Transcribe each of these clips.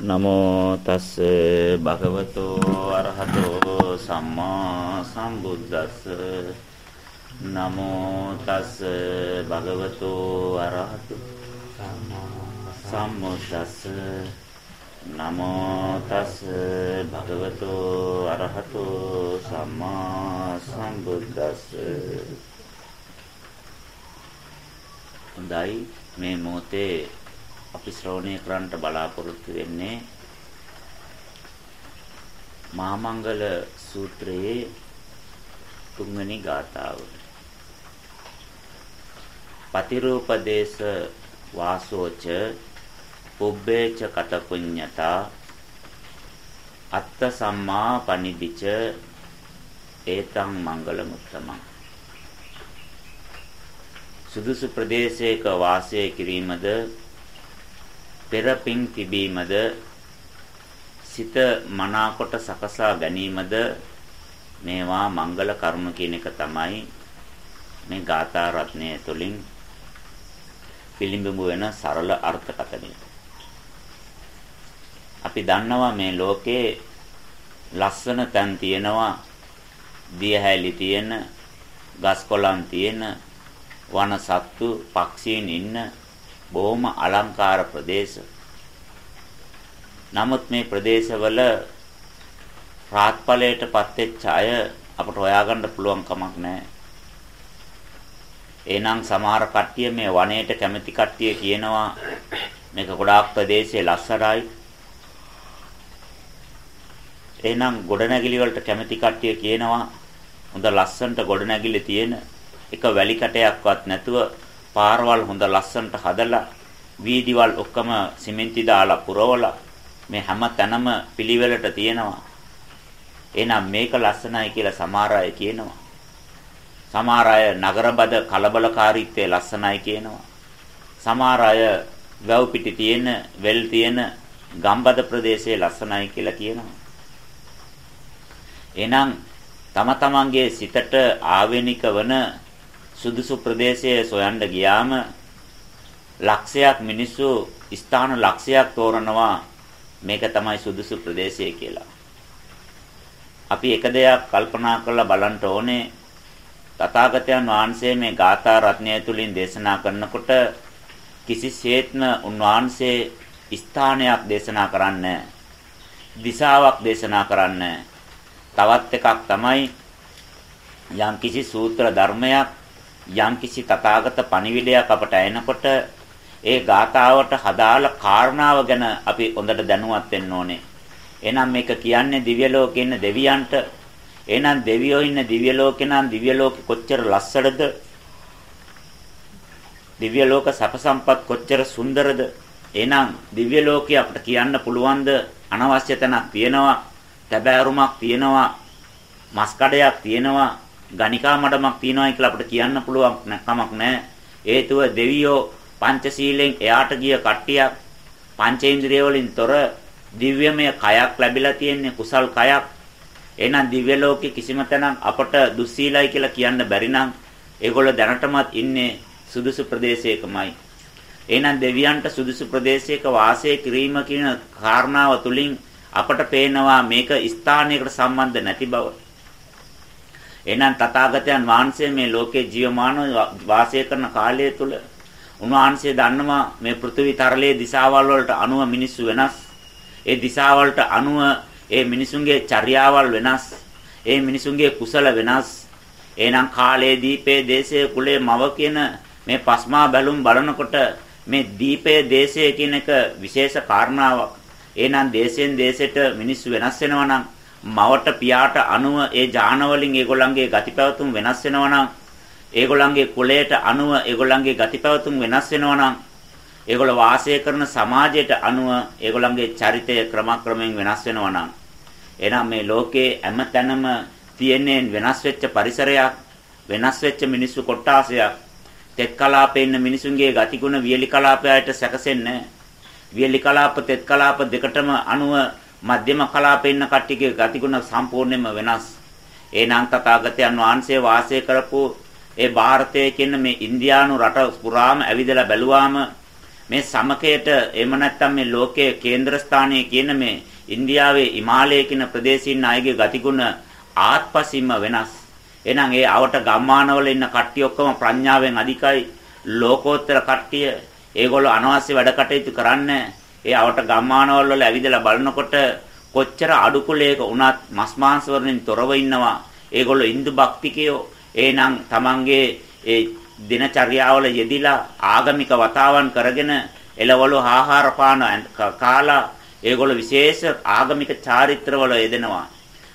නමෝ තස් භගවතෝ අරහතෝ සම්මා සම්බුද්දස්ස. නමෝ තස් භගවතෝ අරහතෝ සම්මුද්දස්ස නමෝ තස් භගවතෝ අරහතෝ සම්මා සම්බුද්දස්ස. හොඳයි මේ මොහොතේ අපි ශ්‍රවණය කරන්නට බලාපොරොත්තු වෙන්නේ මාමංගල සූත්‍රයේ තුන්වෙනි ගාථාව. පතිරූපදේශ වාසෝච පුබ්බේච කතපුඤ්ඤතා අත්ත සම්මා පනිදිච ඒතං මංගල මුත්තමං සුදුසු ප්‍රදේශයක වාසය කිරීමද පෙර පිං තිබීමද සිත මනාකොට සකසා ගැනීමද මේවා මංගල කර්ම කියන එක තමයි මේ ගාථා රත්නය තුළින් පිළිඹු වෙන සරල අර්ථකථනය. අපි දන්නවා මේ ලෝකේ ලස්සන තැන් තියෙනවා දියහැලි තියෙන ගස් කොළන් තියෙන වන සත්තු පක්ෂීන් ඉන්න බොහොම අලංකාර ප්‍රදේශ. නමුත් මේ ප්‍රදේශවල රාත්පලයටපත් වෙච්ච අය අපට හොයාගන්න පුළුවන් කමක් නැහැ. එහෙනම් සමහර කට්ටිය මේ වනයේට කැමති කට්ටිය කියනවා මේක ගොඩාක් ප්‍රදේශයේ ලස්සනයි. එහෙනම් ගොඩනැගිලි වලට කැමති කට්ටිය කියනවා හොඳ ලස්සනට ගොඩනැගිලි තියෙන එක වැලි කටයක්වත් නැතුව පාරවල් හොඳ ලස්සනට හදලා වීදිවල් ඔක්කොම සිමෙන්ති දාලා පුරවලා මේ හැම තැනම පිළිවෙලට තියෙනවා. එහෙනම් මේක ලස්සනයි කියලා සමහර අය කියනවා. සමහර අය නගරබද කලබලකාරීත්වයේ ලස්සනයි කියනවා. සමහර අය වැව් පිටි තියෙන, වෙල් තියෙන ගම්බද ප්‍රදේශයේ ලස්සනයි කියලා කියනවා. එහෙනම් තම තමන්ගේ සිතට ආවේනික වන සුදුසු ප්‍රදේශයේ සොයන්න ගියාම ලක්ෂයක් මිනිස්සු ස්ථාන ලක්ෂයක් තෝරනවා. මේක තමයි සුදුසු ප්‍රදේශය කියලා. අපි එක දෙයක් කල්පනා කරලා බලන්න ඕනේ. තථාගතයන් වහන්සේ මේ ගාථා රත්නය තුලින් දේශනා කරනකොට කිසිසේත්ම උන්වහන්සේ ස්ථානයක් දේශනා කරන්නේ දිශාවක් දේශනා කරන්නේ තවත් එකක් තමයි යම් කිසි සූත්‍ර ධර්මයක් යම්කිසි තථාගත පණිවිඩයක් අපට එනකොට ඒ ගාතාවට හදාළ කාරණාව ගැන අපි හොඳට දැනුවත් වෙන්න ඕනේ. එහෙනම් මේක කියන්නේ දිව්‍ය ලෝකේ ඉන්න දෙවියන්ට. එහෙනම් දෙවියෝ ඉන්න දිව්‍ය ලෝකේ නම් දිව්‍ය ලෝකේ කොච්චර ලස්සනද? දිව්‍ය ලෝක සැප සම්පත් කොච්චර සුන්දරද? එහෙනම් දිව්‍ය ලෝකේ අපිට කියන්න පුළුවන්ද අනවශ්‍ය තැනක් තියෙනවා, තැබෑරුමක් තියෙනවා, මස් කඩයක් තියෙනවා, ගණිකා මඩමක් තියනවා කියලා අපිට කියන්න පුළුවන් කමක් නැහැ. හේතුව දෙවියෝ පංචශීලෙන් එයාට ගිය කට්ටියක් පංචේන්ද්‍රිය වලින් තොර දිව්‍යමය කයක් ලැබිලා තියෙන්නේ කුසල් කයක්. එහෙනම් දිව්‍ය ලෝකේ කිසිම තැනක් අපට දුස්සීලයි කියලා කියන්න බැරි නම් ඒගොල්ලෝ දැනටමත් ඉන්නේ සුදුසු ප්‍රදේශයකමයි. එහෙනම් දෙවියන්ට සුදුසු ප්‍රදේශයක වාසය කිරීම කියන කාරණාව තුලින් අපට පේනවා මේක ස්ථානයකට සම්බන්ධ නැති බව. එහෙනම් තථාගතයන් වහන්සේ මේ ලෝකේ ජීවමානව වාසය කරන කාලය තුල උන්වහන්සේ දන්නවා මේ පෘථිවි තරලයේ දිශාවල් වලට අනුව මිනිස්සු වෙනස්. ඒ දිශාවලට අනුව ඒ මිනිසුන්ගේ චර්යාවල් වෙනස්. ඒ මිනිසුන්ගේ කුසල වෙනස්. එහෙනම් කාලයේ දීපේ දේශයේ කුලේ මව කියන මේ පස්මා බැලුම් බලනකොට මේ දීපේ දේශය කියන එක විශේෂ කාරණාවක්. එහෙනම් දේශයෙන් දේශයට මිනිස්සු වෙනස් වෙනවා නම් මවට පියාට අනුව ඒ ඥාන වලින් ඒගොල්ලන්ගේ ගතිපැවතුම් වෙනස් වෙනවා නම් ඒගොල්ලන්ගේ කුලයට අනුව ඒගොල්ලන්ගේ ගතිපැවතුම් වෙනස් වෙනවා නම් ඒගොල්ලෝ වාසය කරන සමාජයට අනුව ඒගොල්ලන්ගේ චරිතය ක්‍රමක්‍රමයෙන් වෙනස් වෙනවා නම් එහෙනම් මේ ලෝකේ හැමතැනම තියෙන්නේ වෙනස් වෙච්ච පරිසරයක් වෙනස් වෙච්ච මිනිස්සු කොටාසයක් තෙත් කලාපේ ඉන්න මිනිසුන්ගේ ගතිගුණ වියලි කලාපයට සැකසෙන්නේ වියලි කලාප තෙත් කලාප දෙකටම අනුව මධ්‍යම කලාපේ ඉන්න කට්ටියගේ ගතිගුණ සම්පූර්ණයෙන්ම වෙනස්. එනං තථාගතයන් වහන්සේ වාසය කරපු ඒ ಭಾರತයේ කියන මේ ඉන්දියානු රට පුරාම ඇවිදලා බැලුවාම මේ සමකයට එහෙම නැත්නම් මේ ලෝකයේ කේන්ද්‍රස්ථානයේ කියන මේ ඉන්දියාවේ හිමාලය කියන ප්‍රදේශින් අයගේ ගතිගුණ ආත්පසින්ම වෙනස්. එහෙනම් ඒ අවට ගම්මානවල ඉන්න කට්ටිය ඔක්කොම ප්‍රඥාවෙන් අධිකයි ලෝකෝත්තර කට්ටිය. ඒගොල්ලෝ අනවශ්‍ය වැඩ කටයුතු කරන්නේ නැහැ. ඒ අවට ගම්මානවල වල ඇවිදලා බලනකොට කොච්චර අඩුකුලයක වුණත් මස් මාංශ වර්ණෙන් තොරව ඉන්නවා. ඒගොල්ලෝ Hindu භක්තිකයෝ. එහෙනම් Tamanගේ ඒ දිනචර්යාවල යෙදිලා ආගමික වතාවන් කරගෙන එළවලු ආහාර පාන කාලා ඒගොල්ලෝ විශේෂ ආගමික චාරිත්‍රවල යෙදෙනවා.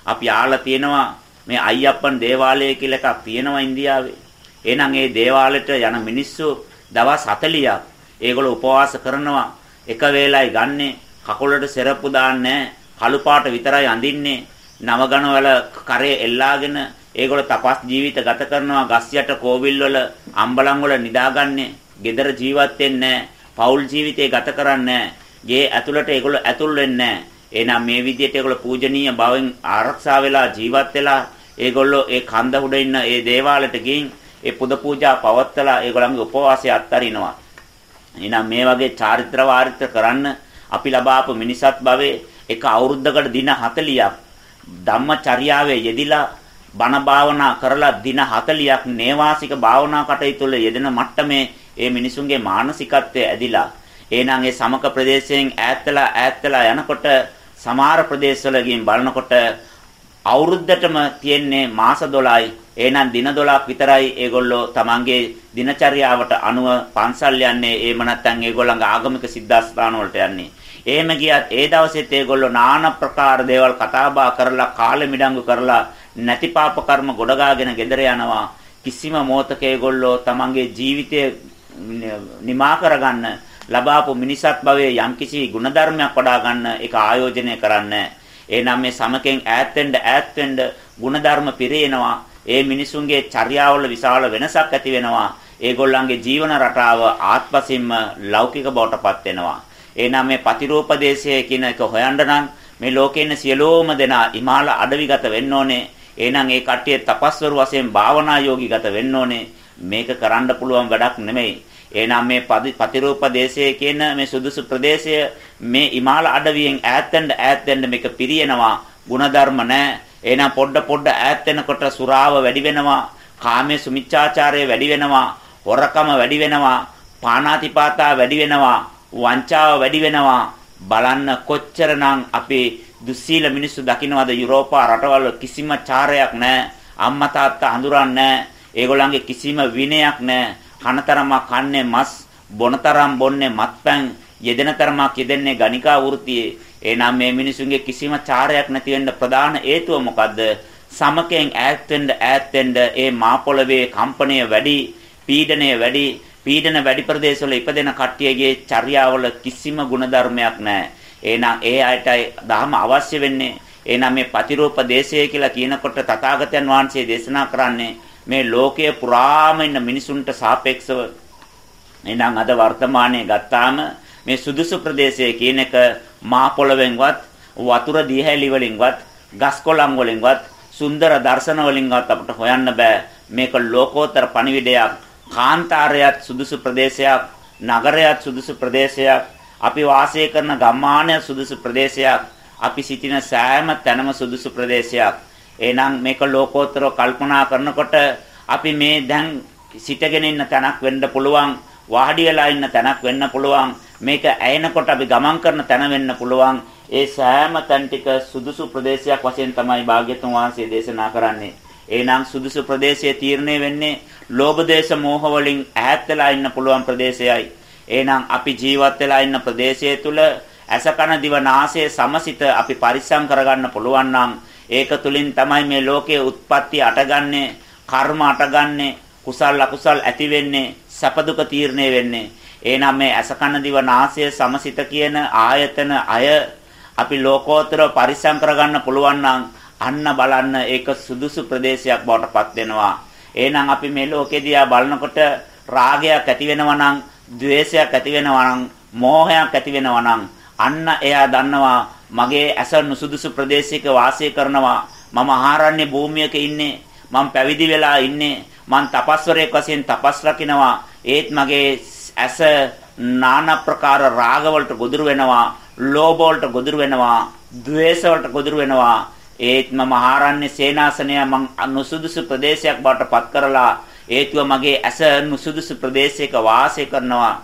අපි ආලා තියෙනවා මේ අයියප්පන් දේවාලය කියලා එකක් තියෙනවා ඉන්දියාවේ. එහෙනම් ඒ දේවාලෙට යන මිනිස්සු දවස් 40ක් ඒගොල්ලෝ උපවාස කරනවා. එක වේලයි ගන්නෙ කකුලට සෙරප්පු දාන්නේ කළු පාට විතරයි අඳින්නේ. නවගණ වල කරේ එල්ලාගෙන ඒගොල්ලෝ තපස් ජීවිත ගත කරනවා ගස් යට කෝවිල් වල අම්බලන් වල නිදාගන්නේ. gedara ජීවත් වෙන්නේ පෞල් ජීවිතේ ගත කරන්නේ ගේ ඇතුළට ඒගොල්ලෝ ඇතුල් වෙන්නේ එහෙනම් මේ විදිහට ඒගොල්ලෝ පූජනීය භවෙන් ආරක්ෂා වෙලා ජීවත් වෙලා ඒගොල්ලෝ ඒ කන්ද උඩ ඉන්න ඒ දේවාලයට ගිහින් ඒ පුද පූජා පවත්වලා ඒගොල්ලන්ගේ උපවාසය අත්හරිනවා. එහෙනම් මේ වගේ චාරිත්‍ර වාරිත්‍ර කරන්න අපි ලබාපු මිනිසත් භවයේ එක අවුරුද්දකට දින 40ක් ධම්මචර්යාවේ යෙදිලා බණ භාවනා කරලා දින 40ක් නේවාසික භාවනා කටයුතු වල යෙදෙන මට්ටමේ ඒ මිනිසුන්ගේ මානසිකත්වය ඇදිලා එහෙනම් ඒ සමක ප්‍රදේශයෙන් ඈත්ලා ඈත්ලා යනකොට සමහර ප්‍රදේශවල ගින් බලනකොට අවුරුද්දටම තියෙන්නේ මාස 12යි. එහෙනම් දින 12ක් විතරයි ඒගොල්ලෝ තමන්ගේ දිනචරියාවට අනුව පන්සල් යන්නේ. එහෙම නැත්නම් ඒගොල්ලන්ගේ ආගමික සිද්ධාස්ථාන වලට යන්නේ. එහෙම ගියත් ඒ දවසෙත් ඒගොල්ලෝ নানা ප්‍රකාර දේවල් කතාබහ කරලා කාලෙ මිඩංගු කරලා නැති පාප කර්ම ගොඩගාගෙන ගෙදර යනවා. කිසිම මොහතක ඒගොල්ලෝ තමන්ගේ ජීවිතය නිමා කරගන්න ලබාපු මිනිසත් භවයේ යම්කිසි ගුණධර්මයක් වඩා ගන්න ඒක ආයෝජනය කරන්නේ එහෙනම් මේ සමකෙන් ඈත් වෙන්න ඈත් වෙන්න ಗುಣධර්ම පිරේනවා. ඒ මිනිසුන්ගේ චර්යාවල විශාල වෙනසක් ඇති වෙනවා. ඒගොල්ලන්ගේ ජීවන රටාව ආත්පසින්ම ලෞකික බවටපත් වෙනවා. එහෙනම් මේ පතිරූපදේශය කියන එක හොයන්න නම් මේ ලෝකේ ඉන්න සියලෝම දෙනා හිමාල අඩවිගත වෙන්න ඕනේ. එහෙනම් ඒ කට්ටිය තපස්වරු වශයෙන් භාවනා යෝගීගත වෙන්න ඕනේ. මේක කරන්න පුළුවන් වැඩක් නෙමෙයි. එහෙනම් මේ පතිරූප දේශයේ කියන මේ සුදුසු ප්‍රදේශය මේ ඉමාල අඩවියෙන් ඈත් වෙන්න ඈත් වෙන්න මේක පිරියනවා. ಗುಣධර්ම නැහැ එහෙනම් පොඩ පොඩ ඈත් වෙනකොට සුරාව වැඩි වෙනවා. කාමයේ සුමිච්ඡාචාරය වැඩි වෙනවා. හොරකම වැඩි වෙනවා. පානාතිපාතා වැඩි වෙනවා. වංචාව වැඩි වෙනවා. බලන්න කොච්චරනම් අපේ දුස්සීල මිනිස්සු දකින්නවද යුරෝපා රටවල කිසිම චාරයක් නැහැ අම්මා තාත්තා හඳුරන්නේ නැහැ ඒගොල්ලන්ගේ කිසිම විනයක් නැහැ කනතරමක් කන්නේ මස් බොනතරම් බොන්නේ මත්පැන් යෙදෙන තරමක් යෙදෙන්නේ ගණිකා වෘත්තියේ එනම් මේ මිනිසුන්ගේ කිසිම චාරයක් නැති වෙන්න ප්‍රධාන හේතුව මොකද්ද? සමකයෙන් ඈත් වෙන්න ඈත් වෙන්න ඒ මාපොළවේ කම්පණය වැඩි පීඩනය වැඩි. පීඩන වැඩි ප්‍රදේශවල ඉපදෙන කට්ටියගේ චර්යාවල කිසිම ಗುಣධර්මයක් නැහැ. එහෙනම් ඒ අයටයි දහම අවශ්‍ය වෙන්නේ. එහෙනම් මේ පතිරූප දේශය කියලා කියනකොට තථාගතයන් වහන්සේ දේශනා කරන්නේ මේ ලෝකයේ පුරාම ඉන්න මිනිසුන්ට සාපේක්ෂව එහෙනම් අද වර්තමානයේ ගත්තාම මේ සුදුසු ප්‍රදේශයේ කියන එක මා පොළවෙන්වත් වතුර දියහැලි වලින්වත් ගස් කොළන් වලින්වත් සුන්දර දර්ශන වලින්වත් අපට හොයන්න බෑ. මේක ලෝකෝත්තර පණිවිඩයක් කාන්තාරයත් සුදුසු ප්‍රදේශයක් නගරයත් සුදුසු ප්‍රදේශයක් අපි වාසය කරන ගම්මානය සුදුසු ප්‍රදේශයක් අපි සිටින සෑම තැනම සුදුසු ප්‍රදේශයක්. එහෙනම් මේක ලෝකෝත්තරව කල්පනා කරනකොට අපි මේ දැන් සිටගෙන ඉන්න තැනක් වෙන්න පුළුවන් වාඩි වෙලා ඉන්න තැනක් වෙන්න පුළුවන් මේක ඇයෙනකොට අපි ගමන් කරන තැන වෙන්න පුළුවන්. ඒ සෑම තැන් ටික සුදුසු ප්‍රදේශයක් වශයෙන් තමයි භාග්‍යතුන් වහන්සේ දේශනා කරන්නේ. එහෙනම් සුදුසු ප්‍රදේශයේ තීරණය වෙන්නේ ලෝභ දේශ මෝහ වලින් ඈත් වෙලා ඉන්න පුළුවන් ප්‍රදේශයයි. එහෙනම් අපි ජීවත් වෙලා ඉන්න ප්‍රදේශය තුල අසකන දිව නාසය සමසිත අපි පරිස්සම් කරගන්න පුළුවන් නම් ඒක තුලින් තමයි මේ ලෝකයේ උත්පත්ති අටගන්නේ, කර්ම අටගන්නේ, කුසල් අකුසල් ඇති වෙන්නේ, සැප දුක තීරණය වෙන්නේ. එහෙනම් මේ අසකන දිව නාසය සමසිත කියන ආයතන අය අපි ලෝකෝත්තර පරිසම් කරගන්න පුළුවන් නම් අන්න බලන්න ඒක සුදුසු ප්‍රදේශයක් බවට පත් වෙනවා. එහෙනම් අපි මේ ලෝකෙදී බලනකොට රාගයක් ඇති වෙනවා නම්, ద్వේෂයක් ඇති වෙනවා නම්, මෝහයක් ඇති වෙනවා නම් අන්න එයා දන්නවා මගේ ඇස නුසුදුසු ප්‍රදේශයක වාසය කරනවා. මම ආහාරන්නේ භූමියක ඉන්නේ. මම පැවිදි වෙලා ඉන්නේ. මං තපස්වරයෙක් වශයෙන් තපස් රකින්නවා ඒත් මගේ ඇස নানা ප්‍රකාර රාග වලට ගොදුරු වෙනවා, ලෝභ වලට ගොදුරු වෙනවා, ද්වේෂ වලට ගොදුරු වෙනවා. ඒත් මම ආරණ්‍ය සේනාසනය මං නුසුදුසු ප්‍රදේශයක් බවට පත් කරලා ඒතුව මගේ ඇස නුසුදුසු ප්‍රදේශයක වාසය කරනවා.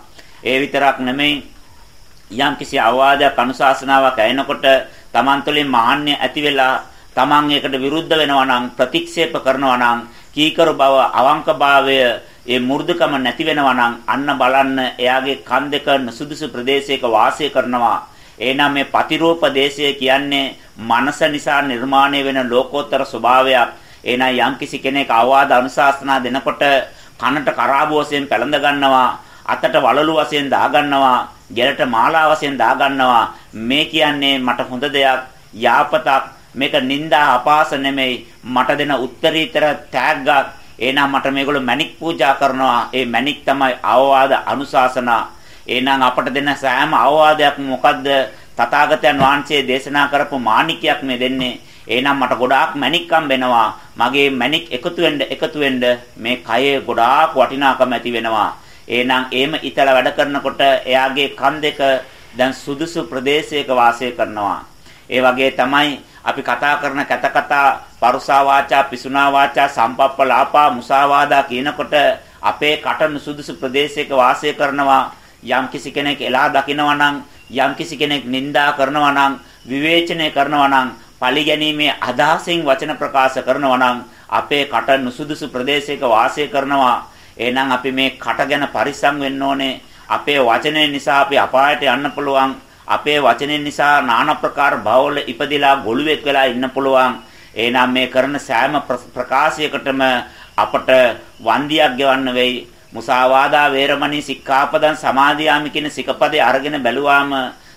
ඒ විතරක් නෙමෙයි යම්කිසි අවවාදයක් අනුශාසනාවක් ඇයෙනකොට Taman තුළින් මාන්නය ඇති වෙලා Taman ඒකට විරුද්ධ වෙනවා නම් ප්‍රතික්ෂේප කරනවා නම් කීකරු බව අවංකභාවය ඒ මෘදුකම නැති වෙනවා නම් අන්න බලන්න එයාගේ කන් දෙක සුදුසු ප්‍රදේශයක වාසය කරනවා. එහෙනම් මේ පතිරූප දේශය කියන්නේ මනස නිසා නිර්මාණය වෙන ලෝකෝත්තර ස්වභාවයක්. එහෙනම් යම්කිසි කෙනෙක් අවවාද අනුශාසනා දෙනකොට කනට කරාබු වශයෙන් පැලඳ ගන්නවා අතට වලලු වශයෙන් දා ගන්නවා ගෙලට මාලා වශයෙන් දා ගන්නවා මේ කියන්නේ මට හොඳ දෙයක් යාපතක් මේක නිന്ദා අපාස නෙමෙයි. මට දෙන උත්තරීතර තෑග්ගක් එහෙනම් මට මේගොල්ලෝ මණික් පූජා කරනවා. ඒ මණික් තමයි අවවාද අනුශාසනා. එහෙනම් අපට දෙන සෑම අවවාදයක්ම මොකද්ද? තථාගතයන් වහන්සේ දේශනා කරපු මාණිකයක් මේ දෙන්නේ. එහෙනම් මට ගොඩාක් මණික් හම්බෙනවා. මගේ මණික් එකතු වෙන්න එකතු වෙන්න මේ කයේ ගොඩාක් වටිනාකම ඇති වෙනවා. එහෙනම් එහෙම ඉතල වැඩ කරනකොට එයාගේ කන් දෙක දැන් සුදුසු ප්‍රදේශයක වාසය කරනවා. ඒ වගේ තමයි අපි කතා කරන කත කතා පරුසා වාචා පිසුනා වාචා සම්පප්පලාපා මුසාවාදා කියනකොට අපේ කට සුදුසු ප්‍රදේශයක වාසය කරනවා. යම් කිසි කෙනෙක් එලා දකිනවා නම් යම් කිසි කෙනෙක් නිඳා කරනවා නම් විවේචනය කරනවා නම් පරිගැනීමේ අදහසින් වචන ප්‍රකාශ කරනවා නම් අපේ කට නුසුදුසු ප්‍රදේශයක වාසය කරනවා. එහෙනම් අපි මේ කට ගැන පරිස්සම් වෙන්න ඕනේ අපේ වචනය නිසා අපි අපායට යන්න පුළුවන් අපේ වචනෙන් නිසා নানা ප්‍රකාර භවවල ඉපදිලා ගොළුෙක් වෙලා ඉන්න පුළුවන්. එහෙනම් මේ කරන සෑම ප්‍රකාශයකටම අපට වන්දියක් ගෙවන්න වෙයි. මුසාවාදා වේරමණී සික්ඛාපදං සමාදියාමි කියන සිකපදේ අරගෙන බැලුවාම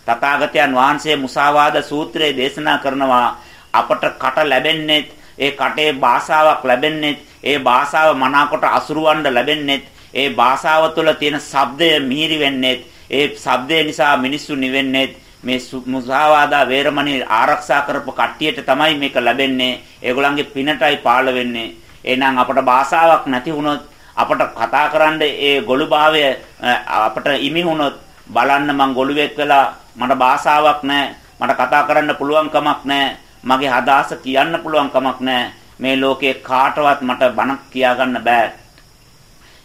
තථාගතයන් වහන්සේ මුසාවාද සූත්‍රයේ දේශනා කරනවා අපට කට ලැබෙන්නේ ඒ කටේ භාෂාවක් ලැබෙන්නේ ඒ භාෂාව මනාකොට අසුරවන්න ලැබෙන්නේ ඒ භාෂාව තුළ තියෙන ශබ්දය මිහිරි වෙන්නේ ඒ ශබ්දේ නිසා මිනිස්සු නිවෙන්නේ මේ මුසාවාදා වේරමණී ආරක්ෂා කරපු කට්ටියට තමයි මේක ලැබෙන්නේ. ඒගොල්ලන්ගේ පිනටයි පාළ වෙන්නේ. එහෙනම් අපට භාෂාවක් නැති වුණොත් අපට කතා කරන්න ඒ ගොළුභාවය අපට ඉමි වුණොත් බලන්න මං ගොළුවෙක් වෙලා මට භාෂාවක් නැහැ. මට කතා කරන්න පුළුවන් කමක් නැහැ. මගේ අදහස කියන්න පුළුවන් කමක් නැහැ. මේ ලෝකේ කාටවත් මට බණක් කියා ගන්න බෑ.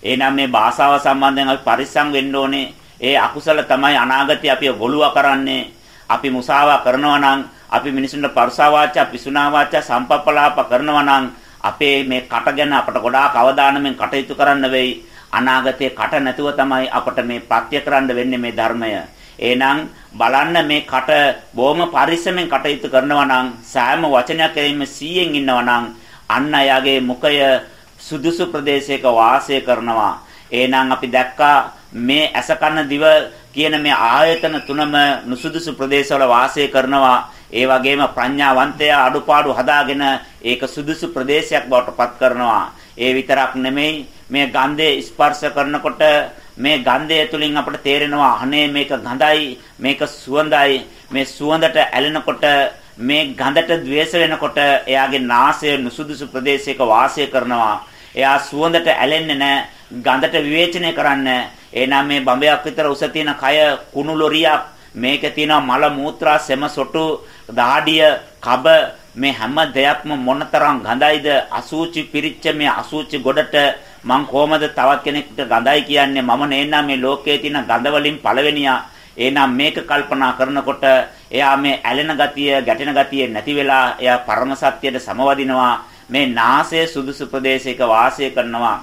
එහෙනම් මේ භාෂාව සම්බන්ධයෙන් අපි පරිස්සම් වෙන්න ඕනේ. ඒ අකුසල තමයි අනාගතේ අපි ගොළුවා කරන්නේ. අපි මුසාවා කරනවා නම් අපි මිනිසුන්ට පරසා වාචා, පිසුනා වාචා, සම්පප්පලාප කරනවා නම් අපේ මේ කට ගැන අපට ගොඩාක් අවධානයෙන් කටයුතු කරන්න වෙයි. අනාගතේ කට නැතුව තමයි අපට මේ ප්‍රත්‍ය කරන්න වෙන්නේ මේ ධර්මය. එහෙනම් බලන්න මේ කට බොහොම පරිස්සමෙන් කටයුතු කරනවා නම් සෑම වචනයක් එයින්ම 100න් ඉන්නවා නම් අන්න එයාගේ මුඛය සුදුසු ප්‍රදේශයක වාසය කරනවා. එහෙනම් අපි දැක්කා මේ ඇස කන දිව කියන මේ ආයතන තුනම නුසුදුසු ප්‍රදේශවල වාසය කරනවා. ඒ වගේම ප්‍රඥාවන්තයා අඩුපාඩු හදාගෙන ඒක සුදුසු ප්‍රදේශයක් බවට පත් කරනවා. ඒ විතරක් නෙමෙයි මේ ගන්ධය ස්පර්ශ කරනකොට මේ ගන්ධය තුලින් අපට තේරෙනවා අනේ මේක ගඳයි මේක සුවඳයි මේ සුවඳට ඇලෙනකොට මේ ගඳට द्वेष වෙනකොට එයාගේ නාසය නුසුදුසු ප්‍රදේශයක වාසය කරනවා. එයා සුවඳට ඇලෙන්නේ නැහැ. ගඳට විවේචනය කරන්නේ එහෙනම් මේ බඹයක් විතර උස තියෙන කය කුණු ලොරියක් මේකේ තියෙන මල මූත්‍රා සෙම සොටු දහඩිය කබ මේ හැම දෙයක්ම මොනතරම් ගඳයිද අසූචි පිරිච්ච මේ අසූචි ගොඩට මං කොහමද තවත් කෙනෙක්ට ගඳයි කියන්නේ මම නේනම් මේ ලෝකයේ තියෙන ගඳ වලින් පළවෙනියා එහෙනම් මේක කල්පනා කරනකොට එයා මේ ඇලෙන ගතිය ගැටෙන ගතිය නැති වෙලා එයා පරම සත්‍යයට සමවදිනවා මේ නාසය සුදුසු ප්‍රදේශයක වාසය කරනවා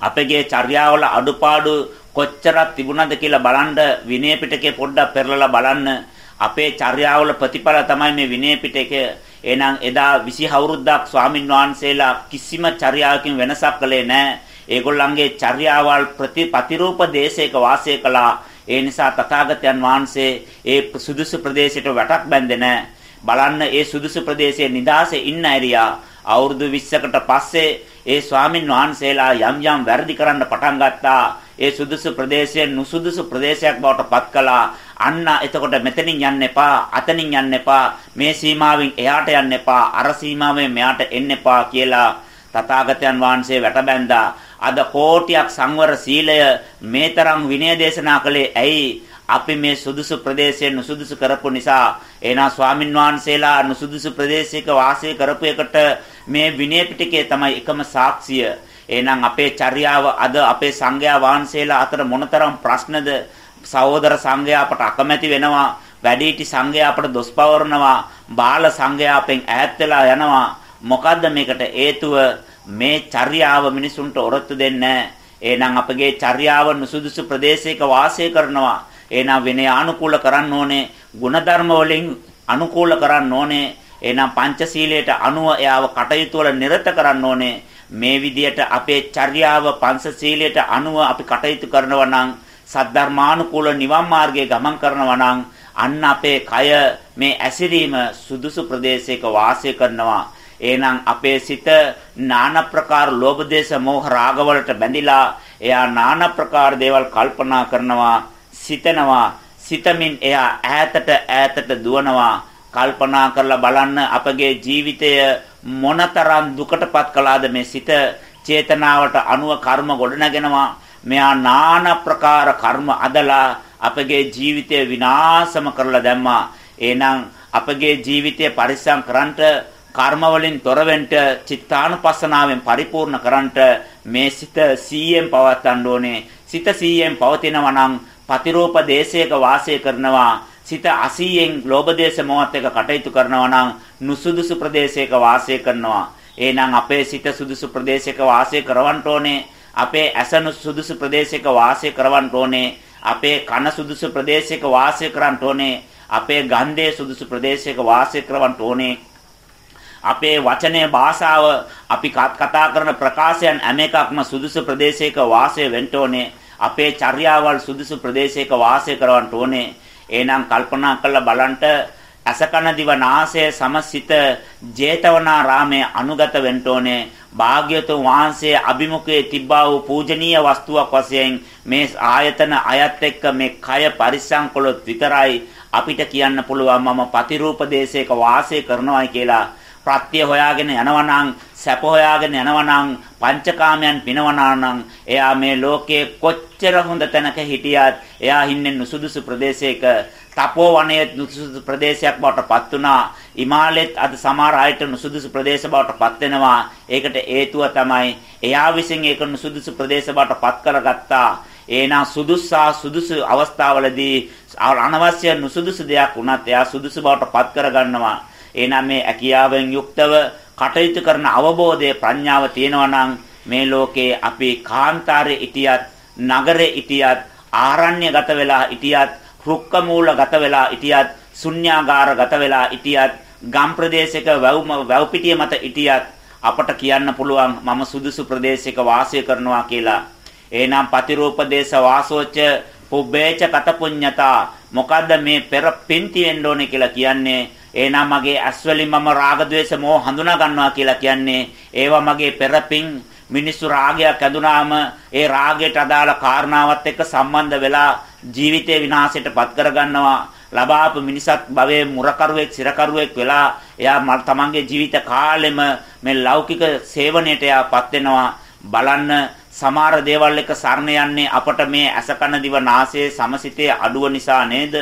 අපගේ චර්යාවල අඩුපාඩු කොච්චරක් තිබුණද කියලා බලන්න විනය පිටකේ පොඩ්ඩක් පෙරලලා බලන්න අපේ චර්යාවල ප්‍රතිඵල තමයි මේ විනය පිටකය. එහෙනම් එදා 20 අවුරුද්දක් ස්වාමින් වහන්සේලා කිසිම චර්යාවකින් වෙනසක් කළේ නැහැ. ඒගොල්ලන්ගේ චර්යාවල් ප්‍රතිපතිරූප දේශයක වාසය කළා. ඒ නිසා තථාගතයන් වහන්සේ ඒ සුදුසු ප්‍රදේශයට වැටක් බැන්දේ නැහැ. බලන්න ඒ සුදුසු ප්‍රදේශයේ නිදාසේ ඉන්න ඇරියා අවුරුදු 20කට පස්සේ ඒ ස්වාමින් වහන්සේලා යම් යම් වැරදි කරන්න පටන් ගත්තා. ඒ සුදුසු ප්‍රදේශය නුසුදුසු ප්‍රදේශයක් බවට පත් කළා. අන්න එතකොට මෙතනින් යන්න එපා, අතනින් යන්න එපා, මේ සීමාවෙන් එහාට යන්න එපා, අර සීමාවෙන් මෙහාට එන්න එපා කියලා තථාගතයන් වහන්සේ වැටබැඳා. අද කෝටියක් සංවර සීලය මේතරම් විනය දේශනා කළේ ඇයි? අපි මේ සුදුසු ප්‍රදේශයෙන් නුසුදුසු කරපු නිසා. එනා ස්වාමින් වහන්සේලා නුසුදුසු ප්‍රදේශයක වාසය කරපු එකට මේ විනය පිටකේ තමයි එකම සාක්ෂිය. එහෙනම් අපේ චර්යාව අද අපේ සංඝයා වහන්සේලා අතර මොනතරම් ප්‍රශ්නද? සහෝදර සංඝයා අපට අකමැති වෙනවා. වැඩිහිටි සංඝයා අපට දොස් පවරනවා. බාල සංඝයා අපෙන් ඈත් වෙලා යනවා. මොකද්ද මේකට හේතුව? මේ චර්යාව මිනිසුන්ට ඔරොත්තු දෙන්නේ. එහෙනම් අපගේ චර්යාව නුසුදුසු ප්‍රදේශයක වාසය කරනවා. එහෙනම් විනය අනුකූල කරන්න ඕනේ. ಗುಣධර්ම වලින් අනුකූල කරන්න ඕනේ. එහෙනම් පංචශීලයට අනුව එයාව කටයුතු වල නිරත කරන්න ඕනේ. මේ විදියට අපේ චර්යාව පංචශීලයට අනුව අපි කටයුතු කරනවා නම් සද්ධර්මානුකූල නිවන් මාර්ගයේ ගමන් කරනවා නම් අන්න අපේ කය මේ ඇසිරීම සුදුසු ප්‍රදේශයක වාසය කරනවා. එහෙනම් අපේ සිත নানা ප්‍රකාර ලෝභ දේශ මොහ රාග වලට බැඳිලා එයා নানা ප්‍රකාර දේවල් කල්පනා කරනවා සිතනවා සිතමින් එයා ඈතට ඈතට දුවනවා කල්පනා කරලා බලන්න අපගේ ජීවිතය මොනතරම් දුකටපත් කළාද මේ සිත චේතනාවට අනුව කර්ම ගොඩනගෙනවා මෙයා নানা ප්‍රකාර කර්ම අදලා අපගේ ජීවිතය විනාශම කරලා දැම්මා එහෙනම් අපගේ ජීවිතය පරිස්සම් කරන්නට කර්ම වලින් තොර වෙන්න චිත්තානුපස්සනාවෙන් පරිපූර්ණ කරන්නට මේ සිත 100ෙන් පවත්වන්න ඕනේ. සිත 100ෙන් පවතිනවා නම් පතිරූප දේශයක වාසය කරනවා. සිත 80න් ලෝභ දේශ මොහත් එක කටයුතු කරනවා නම් නුසුදුසු ප්‍රදේශයක වාසය කරනවා. එහෙනම් අපේ සිත සුදුසු ප්‍රදේශයක වාසය කරවන්න ඕනේ. අපේ ඇස සුදුසු ප්‍රදේශයක වාසය කරවන්න ඕනේ. අපේ කන සුදුසු ප්‍රදේශයක වාසය කරන්න ඕනේ. අපේ ගන්ධයේ සුදුසු ප්‍රදේශයක වාසය කරවන්න ඕනේ. අපේ වචනේ භාෂාව අපි කතා කරන ප්‍රකාශයන් හැම එකක්ම සුදුසු ප්‍රදේශයක වාසය වෙන්න ඕනේ අපේ චර්යාවල් සුදුසු ප්‍රදේශයක වාසය කරවන්න ඕනේ. එහෙනම් කල්පනා කරලා බලන්න අසකන දිව නාසය සමසිත ජේතවනාරාමයේ අනුගත වෙන්න ඕනේ. භාග්‍යතුන් වහන්සේ අභිමුඛයේ තිබ්බා වූ පූජනීය වස්තුවක් වශයෙන් මේ ආයතන අයත් එක්ක මේ කය පරිස්සම් කළොත් විතරයි අපිට කියන්න පුළුවන් මම පතිරූප දේශයක වාසය කරනවායි කියලා. ප්‍රත්‍ය හොයාගෙන යනවනම් සැප හොයාගෙන යනවනම් පංචකාමයන් පිනවනනම් එයා මේ ලෝකයේ කොච්චර හොඳ තැනක හිටියත් එයා හින්නේ නුසුදුසු ප්‍රදේශයක. තපෝ වනයේ නුසුදුසු ප්‍රදේශයක් බවට පත් වුණා. හිමාලෙත් අද සමහර අයට නුසුදුසු ප්‍රදේශ බවට පත් වෙනවා. ඒකට හේතුව තමයි එයා විසින් ඒක නුසුදුසු ප්‍රදේශ බවට පත් කරගත්තා. එහෙනම් සුදුස්සා සුදුසු අවස්ථාවලදී අනවශ්‍ය නුසුදුසු දෙයක් වුණත් එයා සුදුසු බවට පත් කරගන්නවා. එහෙනම් මේ ඇකියාවෙන් යුක්තව කටයුතු කරන අවබෝධයේ ප්‍රඥාව තියෙනවා නම් මේ ලෝකේ අපි කාන්තාරේ ඉතියත් නගරේ ඉතියත් ආරණ්‍යගත වෙලා ඉතියත් රුක්ක මූලගත වෙලා ඉතියත් ශුන්‍යාගාරගත වෙලා ඉතියත් ගම් ප්‍රදේශයක වැව් වැව් පිටිය මත ඉතියත් අපට කියන්න පුළුවන් මම සුදුසු ප්‍රදේශයක වාසය කරනවා කියලා. එහෙනම් පතිරූපදේශ වාසෝච පුබ්බේච කත පුඤ්ඤතා මොකද්ද මේ පෙර පින්ති වෙන්න ඕනේ කියලා කියන්නේ එහෙනම් මගේ ඇස් වලින් මම රාග ద్వේෂ මෝහ හඳුනා ගන්නවා කියලා කියන්නේ ඒවා මගේ පෙරපින් මිනිස්සු රාගයක් ඇදුනාම ඒ රාගයට අදාළ කාරණාවත් එක්ක සම්බන්ධ වෙලා ජීවිතේ විනාශයටපත් කරගන්නවා. ලබාපු මිනිසත් භවයේ මුරකරුවෙක් සිරකරුවෙක් වෙලා එයා තමන්ගේ ජීවිත කාලෙම මේ ලෞකික සේවනයට එයාපත් වෙනවා. බලන්න සමහර දේවල් එක සරණ යන්නේ අපට මේ අසකන දිව නාසයේ සමසිතේ අඩුව නිසා නේද?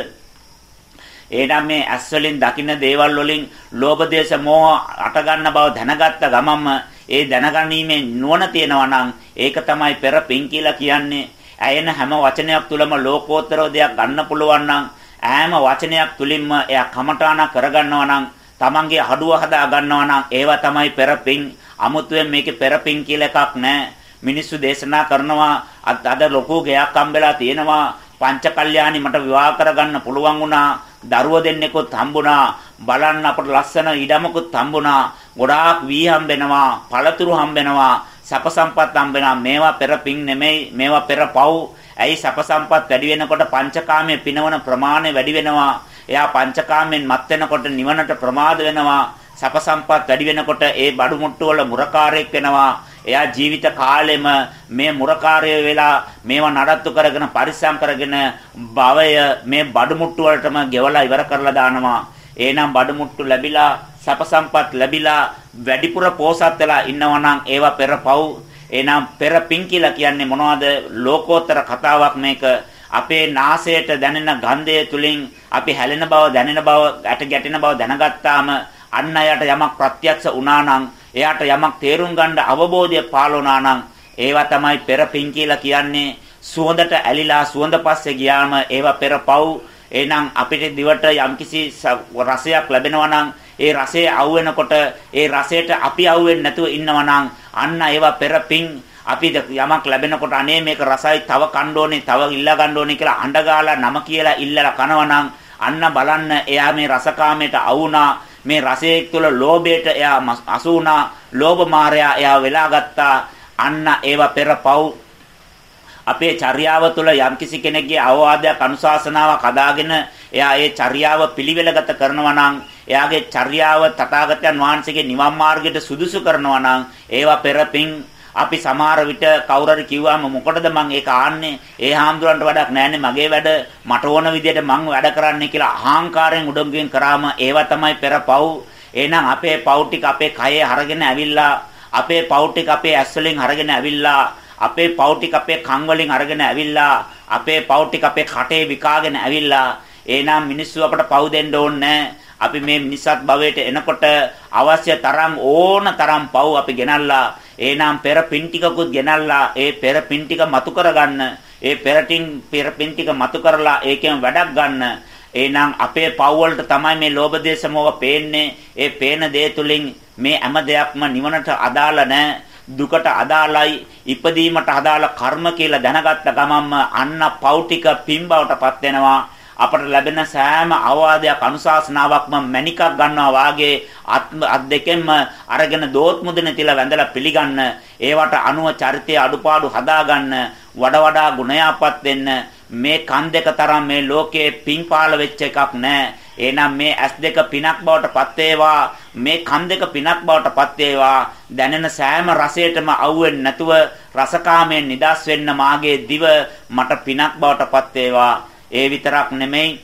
එහෙනම් මේ ඇස් වලින් දකින්න දේවල් වලින් ලෝභ දේශ මොහ අට ගන්න බව දැනගත්ත ගමන්ම ඒ දැනගැනීමේ නුවණ තියෙනවා නම් ඒක තමයි පෙර පින් කියලා කියන්නේ. ඇයෙන හැම වචනයක් තුළම ලෝකෝත්තර දෙයක් ගන්න පුළුවන් නම් ඈම වචනයක් තුලින්ම එයා කමඨාන කරගන්නවා නම් තමන්ගේ හඩුව හදා ගන්නවා නම් ඒවා තමයි පෙර පින්. අමුතුවෙන් මේකේ පෙර පින් කියලා එකක් නැහැ. මිනිස්සු දේශනා කරනවා අද ලොකු ගයක් හම්බෙලා තියෙනවා පංචකල්යාණි මට විවාහ කරගන්න පුළුවන් වුණා දරුව දෙන්නෙකුත් හම්බුණා. බලන්න අපට ලස්සන ඉඩමකුත් හම්බුණා. ගොඩාක් වී හම්බෙනවා පළතුරු හම්බෙනවා සැප සම්පත් හම්බෙනවා. මේවා පෙර පිං නෙමෙයි මේවා පෙර පව්. ඇයි සැප සම්පත් වැඩි වෙනකොට පංචකාමයේ පිනවන ප්‍රමාණය වැඩි වෙනවා? එයා පංචකාමයෙන් මත් වෙනකොට නිවනට ප්‍රමාද වෙනවා. සැප සම්පත් වැඩි වෙනකොට ඒ බඩු මුට්ටු වල මුරකාරයෙක් වෙනවා. එයා ජීවිත කාලෙම මේ මුරකාරය වෙලා මේවා නඩත්තු කරගෙන පරිස්සම් කරගෙන භවය මේ බඩු මුට්ටු වලටම ගෙවලා ඉවර කරලා දානවා. එහෙනම් බඩු මුට්ටු ලැබිලා සැප සම්පත් ලැබිලා වැඩිපුර පෝසත් වෙලා ඉන්නවා නම් ඒවා පෙරපව් එහෙනම් පෙර පිං කියලා කියන්නේ මොනවද? ලෝකෝත්තර කතාවක් මේක. අපේ නාසයට දැනෙන ගන්ධය තුලින් අපි හැලෙන බව දැනෙන බව ඇට ගැටෙන බව දැනගත්තාම අන්න යට යමක් ප්‍රත්‍යක්ෂ වුණා නම් එයාට යමක් තේරුම් ගන්න අවබෝධය පාලුණා නම් ඒවා තමයි පෙර පිං කියලා කියන්නේ. සුවඳට ඇලිලා සුවඳ පස්සේ ගියාම ඒවා පෙර පව්. එහෙනම් අපිට දිවට යම්කිසි රසයක් ලැබෙනවා නම් ඒ රසය අවු වෙනකොට ඒ රසයට අපි අවු වෙන්නේ නැතුව ඉන්නවා නම් අන්න ඒවා පෙර පිං අපි යමක් ලැබෙනකොට අනේ මේක රසයි තව කන්න ඕනේ තව ඉල්ලා ගන්න ඕනේ කියලා අඬගාලා නම කියලා ඉල්ලලා කනවනම් අන්න බලන්න එයා මේ රසකාමයට අවුනා මේ රසයේ තුල ලෝභයට එයා අසු වුණා ලෝභ මායя එයා වෙලා ගත්තා. අන්න ඒවා පෙර පව්. අපේ චර්යාව තුළ යම්කිසි කෙනෙක්ගේ අවවාදයක් අනුශාසනාවක් අදාගෙන එයා ඒ චර්යාව පිළිවෙලගත කරනවා නම් එයාගේ චර්යාව තථාගතයන් වහන්සේගේ නිවන් මාර්ගයට සුදුසු කරනවා නම් ඒවා පෙරපින් අපි සමහර විට කවුරු හරි කිව්වම මොකටද මං ඒක ආන්නේ? ඒ හාමුදුරන්ට වැඩක් නැන්නේ මගේ වැඩ. මට ඕන විදිහට මං වැඩ කරන්නේ කියලා අහංකාරයෙන් උඩඟුවෙන් කරාම ඒවා තමයි පෙරපව් එහෙනම් අපේ පව් ටික අපේ කයේ අරගෙන ඇවිල්ලා අපේ පව් ටික අපේ ඇස් වලින් අරගෙන ඇවිල්ලා අපේ පව් ටික අපේ කන් වලින් අරගෙන ඇවිල්ලා අපේ පව් ටික අපේ කටේ විකාගෙන ඇවිල්ලා. එහෙනම් මිනිස්සු අපට පව් දෙන්න ඕනේ අපි මේ මිනිසත් භවයට එනකොට අවශ්‍ය තරම් ඕන තරම් පව් අපි ගෙනල්ලා එහෙනම් පෙර පින් ටිකකුත් ගෙනල්ලා ඒ පෙර පින් ටික මතු කරගන්න ඒ පෙරටින් පෙර පින් ටික මතු කරලා ඒකෙන් වැඩක් ගන්න. එහෙනම් අපේ පව් වලට තමයි මේ ලෝභ දේශ මොහ පේන්නේ. ඒ පේන දේ තුලින් මේ හැම දෙයක්ම නිවනට අදාළ නැහැ දුකට අදාළයි ඉපදීමට අදාළ කර්ම කියලා දැනගත්ත ගමන්ම අන්න පව් ටික පින් බවටපත් වෙනවා. අපට ලැබෙන සෑම අවවාදයක් අනුශාසනාවක්ම මණිකක් ගන්නවා වාගේ අත් දෙකෙන්ම අරගෙන දෝත් මුදනේ තියලා වැඳලා පිළිගන්න. ඒවට අනුව චරිතය අඩුපාඩු හදාගන්න. වඩා වඩා ගුණයාපත් වෙන්න. මේ කන් දෙක තරම් මේ ලෝකයේ පිංපාල වෙච්ච එකක් නැහැ එහෙනම් මේ S2 පිනක් බවට පත් වේවා. මේ කන් දෙක පිනක් බවට පත් වේවා. දැනෙන සෑම රසයටම අවුෙන්නේ නැතුව රසකාමයෙන් නිදාස් වෙන්න මාගේ දිව මට පිනක් බවට පත් වේවා. ඒ විතරක් නෙමෙයි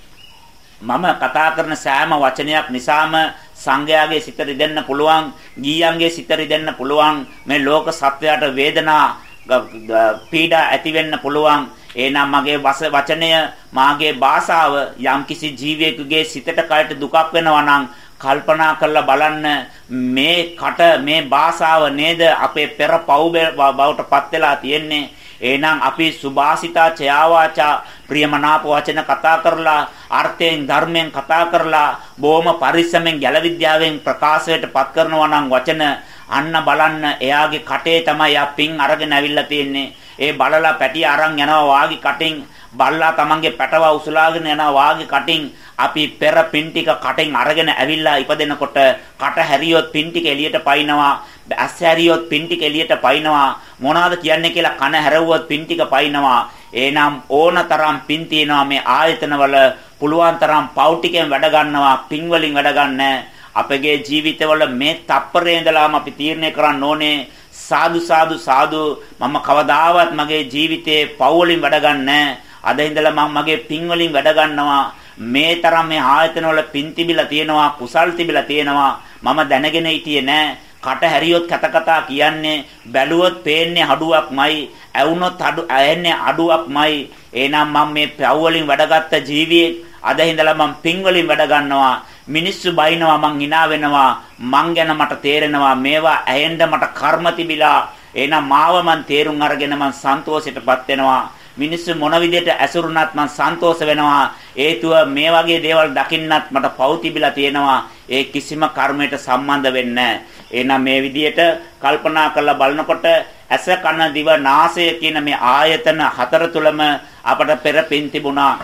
මම කතා කරන සෑම වචනයක් නිසාම සංඝයාගේ සිත රිදෙන්න පුළුවන් ගීයන්ගේ සිත රිදෙන්න පුළුවන් මේ ලෝක සත්වයාට වේදනා පීඩා ඇති වෙන්න පුළුවන්. එහෙනම් මගේ වචනය මාගේ භාෂාව යම්කිසි ජීවියෙකුගේ සිතට කයට දුකක් වෙනවා නම් කල්පනා කරලා බලන්න මේ කට මේ භාෂාව නේද අපේ පෙර පව් බවට පත් වෙලා තියෙන්නේ. එහෙනම් අපි සුභාසිතා චයාවාචා ප්‍රියමනාප වචන කතා කරලා අර්ථයෙන් ධර්මයෙන් කතා කරලා බොහොම පරිස්සමෙන් ගැල විද්‍යාවෙන් ප්‍රකාශයට පත් කරනවා නම් වචන අන්න බලන්න එයාගේ කටේ තමයි යා පිං අරගෙන ඇවිල්ලා තියෙන්නේ. ඒ බලලා පැටි අරන් යනවා වාගේ කටින් බල්ලා තමන්ගේ පැටව උසලාගෙන යනවා වාගේ කටින් අපි පෙර පින් ටික කටෙන් අරගෙන ඇවිල්ලා ඉපදෙනකොට කට හැරියොත් පින් ටික එළියට පයින්නවා ඇස් හැරියොත් පින් ටික එළියට පයින්නවා මොනවද කියන්නේ කියලා කන හැරවුවොත් පින් ටික පයින්නවා. එහෙනම් ඕනතරම් පින් තියෙනවා මේ ආයතනවල පුළුවන් තරම් පව් ටිකෙන් වැඩ ගන්නවා පින් වලින් වැඩ ගන්න. අපගේ ජීවිතවල මේ තප්පරේ ඉඳලාම අපි තීරණය කරන්න ඕනේ සාදු සාදු සාදු. මම කවදාවත් මගේ ජීවිතේ පව් වලින් වැඩ ගන්නෑ. අද ඉඳලා මම මගේ පින් වලින් වැඩ ගන්නවා. මේ තරම් මේ ආයතන වල පින් තිබිලා තියෙනවා කුසල් තිබිලා තියෙනවා. මම දැනගෙන හිටියේ නෑ. කට හැරියොත් කත කතා කියන්නේ බැලුවොත් පේන්නේ අඩුවක්මයි ඇවුනොත් අඩු ඇන්නේ අඩුවක්මයි. එහෙනම් මම මේ පව් වලින් වැඩගත්ත ජීවියෙක් අද ඉඳලා මම පින් වලින් වැඩ ගන්නවා මිනිස්සු බයිනවා මං hina වෙනවා. මං ගැන මට තේරෙනවා. මේවා ඇහෙන්න මට කර්ම තිබිලා. එහෙනම් මාව මං තේරුම් අරගෙන මං සන්තෝෂයටපත් වෙනවා. මිනිස්සු මොන විදිහට ඇසුරුණත් මං සන්තෝෂ වෙනවා. හේතුව මේ වගේ දේවල් දකින්නත් මට පව් තිබිලා තියෙනවා. ඒ කිසිම කර්මයකට සම්බන්ධ වෙන්නේ එහෙනම් මේ විදිහට කල්පනා කරලා බලනකොට ඇස කන දිව නාසය කියන මේ ආයතන හතර තුලම අපට පෙර පින් තිබුණා.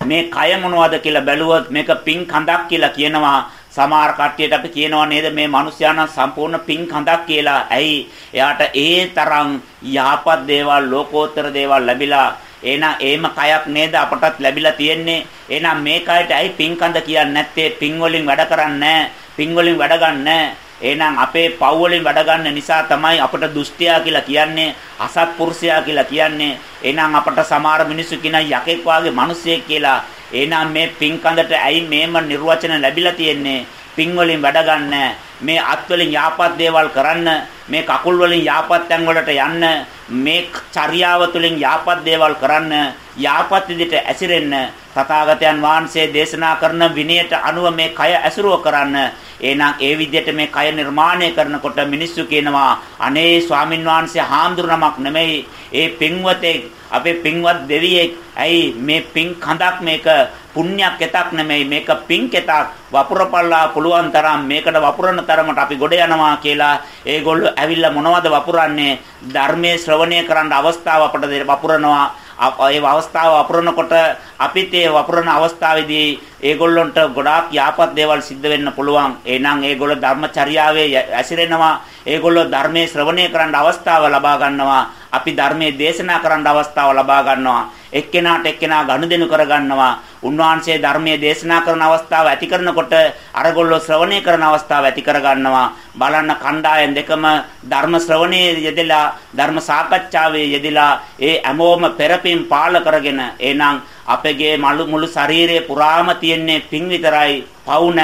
මේ කය මොනවද කියලා බැලුවොත් මේක පිං කඳක් කියලා කියනවා. සමහර කට්ටියට අපි කියනවා නේද මේ මිනිස්යානම් සම්පූර්ණ පිං කඳක් කියලා. ඇයි? එයාට ඒ තරම් යහපත් දේවල් ලෝකෝත්තර දේවල් ලැබිලා එහෙනම් ඒම කයක් නේද අපටත් ලැබිලා තියෙන්නේ. එහෙනම් මේ කයට ඇයි පිං කඳ කියන්නේ නැත්තේ? පිං වලින් වැඩ කරන්නේ නැහැ. පිං වලින් වැඩ ගන්නෑ. එහෙනම් අපේ පව් වලින් වැඩ ගන්න නිසා තමයි අපට දුෂ්ටයා කියලා කියන්නේ අසත්පුරුෂයා කියලා කියන්නේ. එහෙනම් අපට සමහර මිනිස්සු කියන යකෙක් වාගේ මිනිසෙක් කියලා. එහෙනම් මේ පින්කඳට ඇයි මේම නිර්වචන ලැබිලා තියෙන්නේ? පින් වලින් වැඩ ගන්න. මේ අත් වලින් යාපත් දේවල් කරන්න මේ කකුල් වලින් යාපත් තැන් වලට යන්න මේ චර්යාව තුළින් යාපත් දේවල් කරන්න යාපත් විදිහට ඇසිරෙන්න තථාගතයන් වහන්සේ දේශනා කරන විනයට අනුව මේ කය ඇසුරුව කරන්න. එහෙනම් ඒ විදිහට මේ කය නිර්මාණය කරනකොට මිනිස්සු කියනවා අනේ ස්වාමින් වහන්සේ හාමුදුරනමක් නෙමෙයි. ඒ පින්වතේ අපේ පින්වත් දෙවියෙක්. ඇයි මේ පින් කඳක් මේක පුණ්‍යක් එතක් නෙමෙයි. මේක පින් කෙතක්. වපුරපල්ලා පුළුවන් තරම් මේකට වපුරන තරමට අපි ගොඩ යනවා කියලා. ඒගොල්ලෝ ඇවිල්ලා මොනවද වපුරන්නේ? ධර්මයේ ශ්‍රවණය කරන්න අවස්ථාව අපට වපුරනවා. ඒ අවස්ථාව වපුරනකොට අපිත් ඒ වපුරන අවස්ථාවේදී ඒගොල්ලොන්ට ගොඩාක් යාපත් දේවල් සිද්ධ වෙන්න පුළුවන්. එහෙනම් ඒගොල්ලෝ ධර්මචර්යාවේ ඇසිරෙනවා. ඒගොල්ලෝ ධර්මයේ ශ්‍රවණය කරන්න අවස්ථාව ලබා ගන්නවා. අපි ධර්මයේ දේශනා කරන්න අවස්ථාව ලබා ගන්නවා. එක්කෙනාට එක්කෙනා ගනුදෙනු කර ගන්නවා. උන්වහන්සේ ධර්මයේ දේශනා කරන අවස්ථාව ඇති කරනකොට අරගොල්ලෝ ශ්‍රවණය කරන අවස්ථාව ඇති කර ගන්නවා. බලන්න කණ්ඩායම් දෙකම ධර්ම ශ්‍රවණයේ යෙදලා ධර්ම සාකච්ඡාවේ යෙදලා ඒ හැමෝම පෙරපින් පාල කරගෙන එහෙනම් අපගේ මුළු මුළු ශරීරයේ පුරාම තියෙන්නේ පිං විතරයි පව්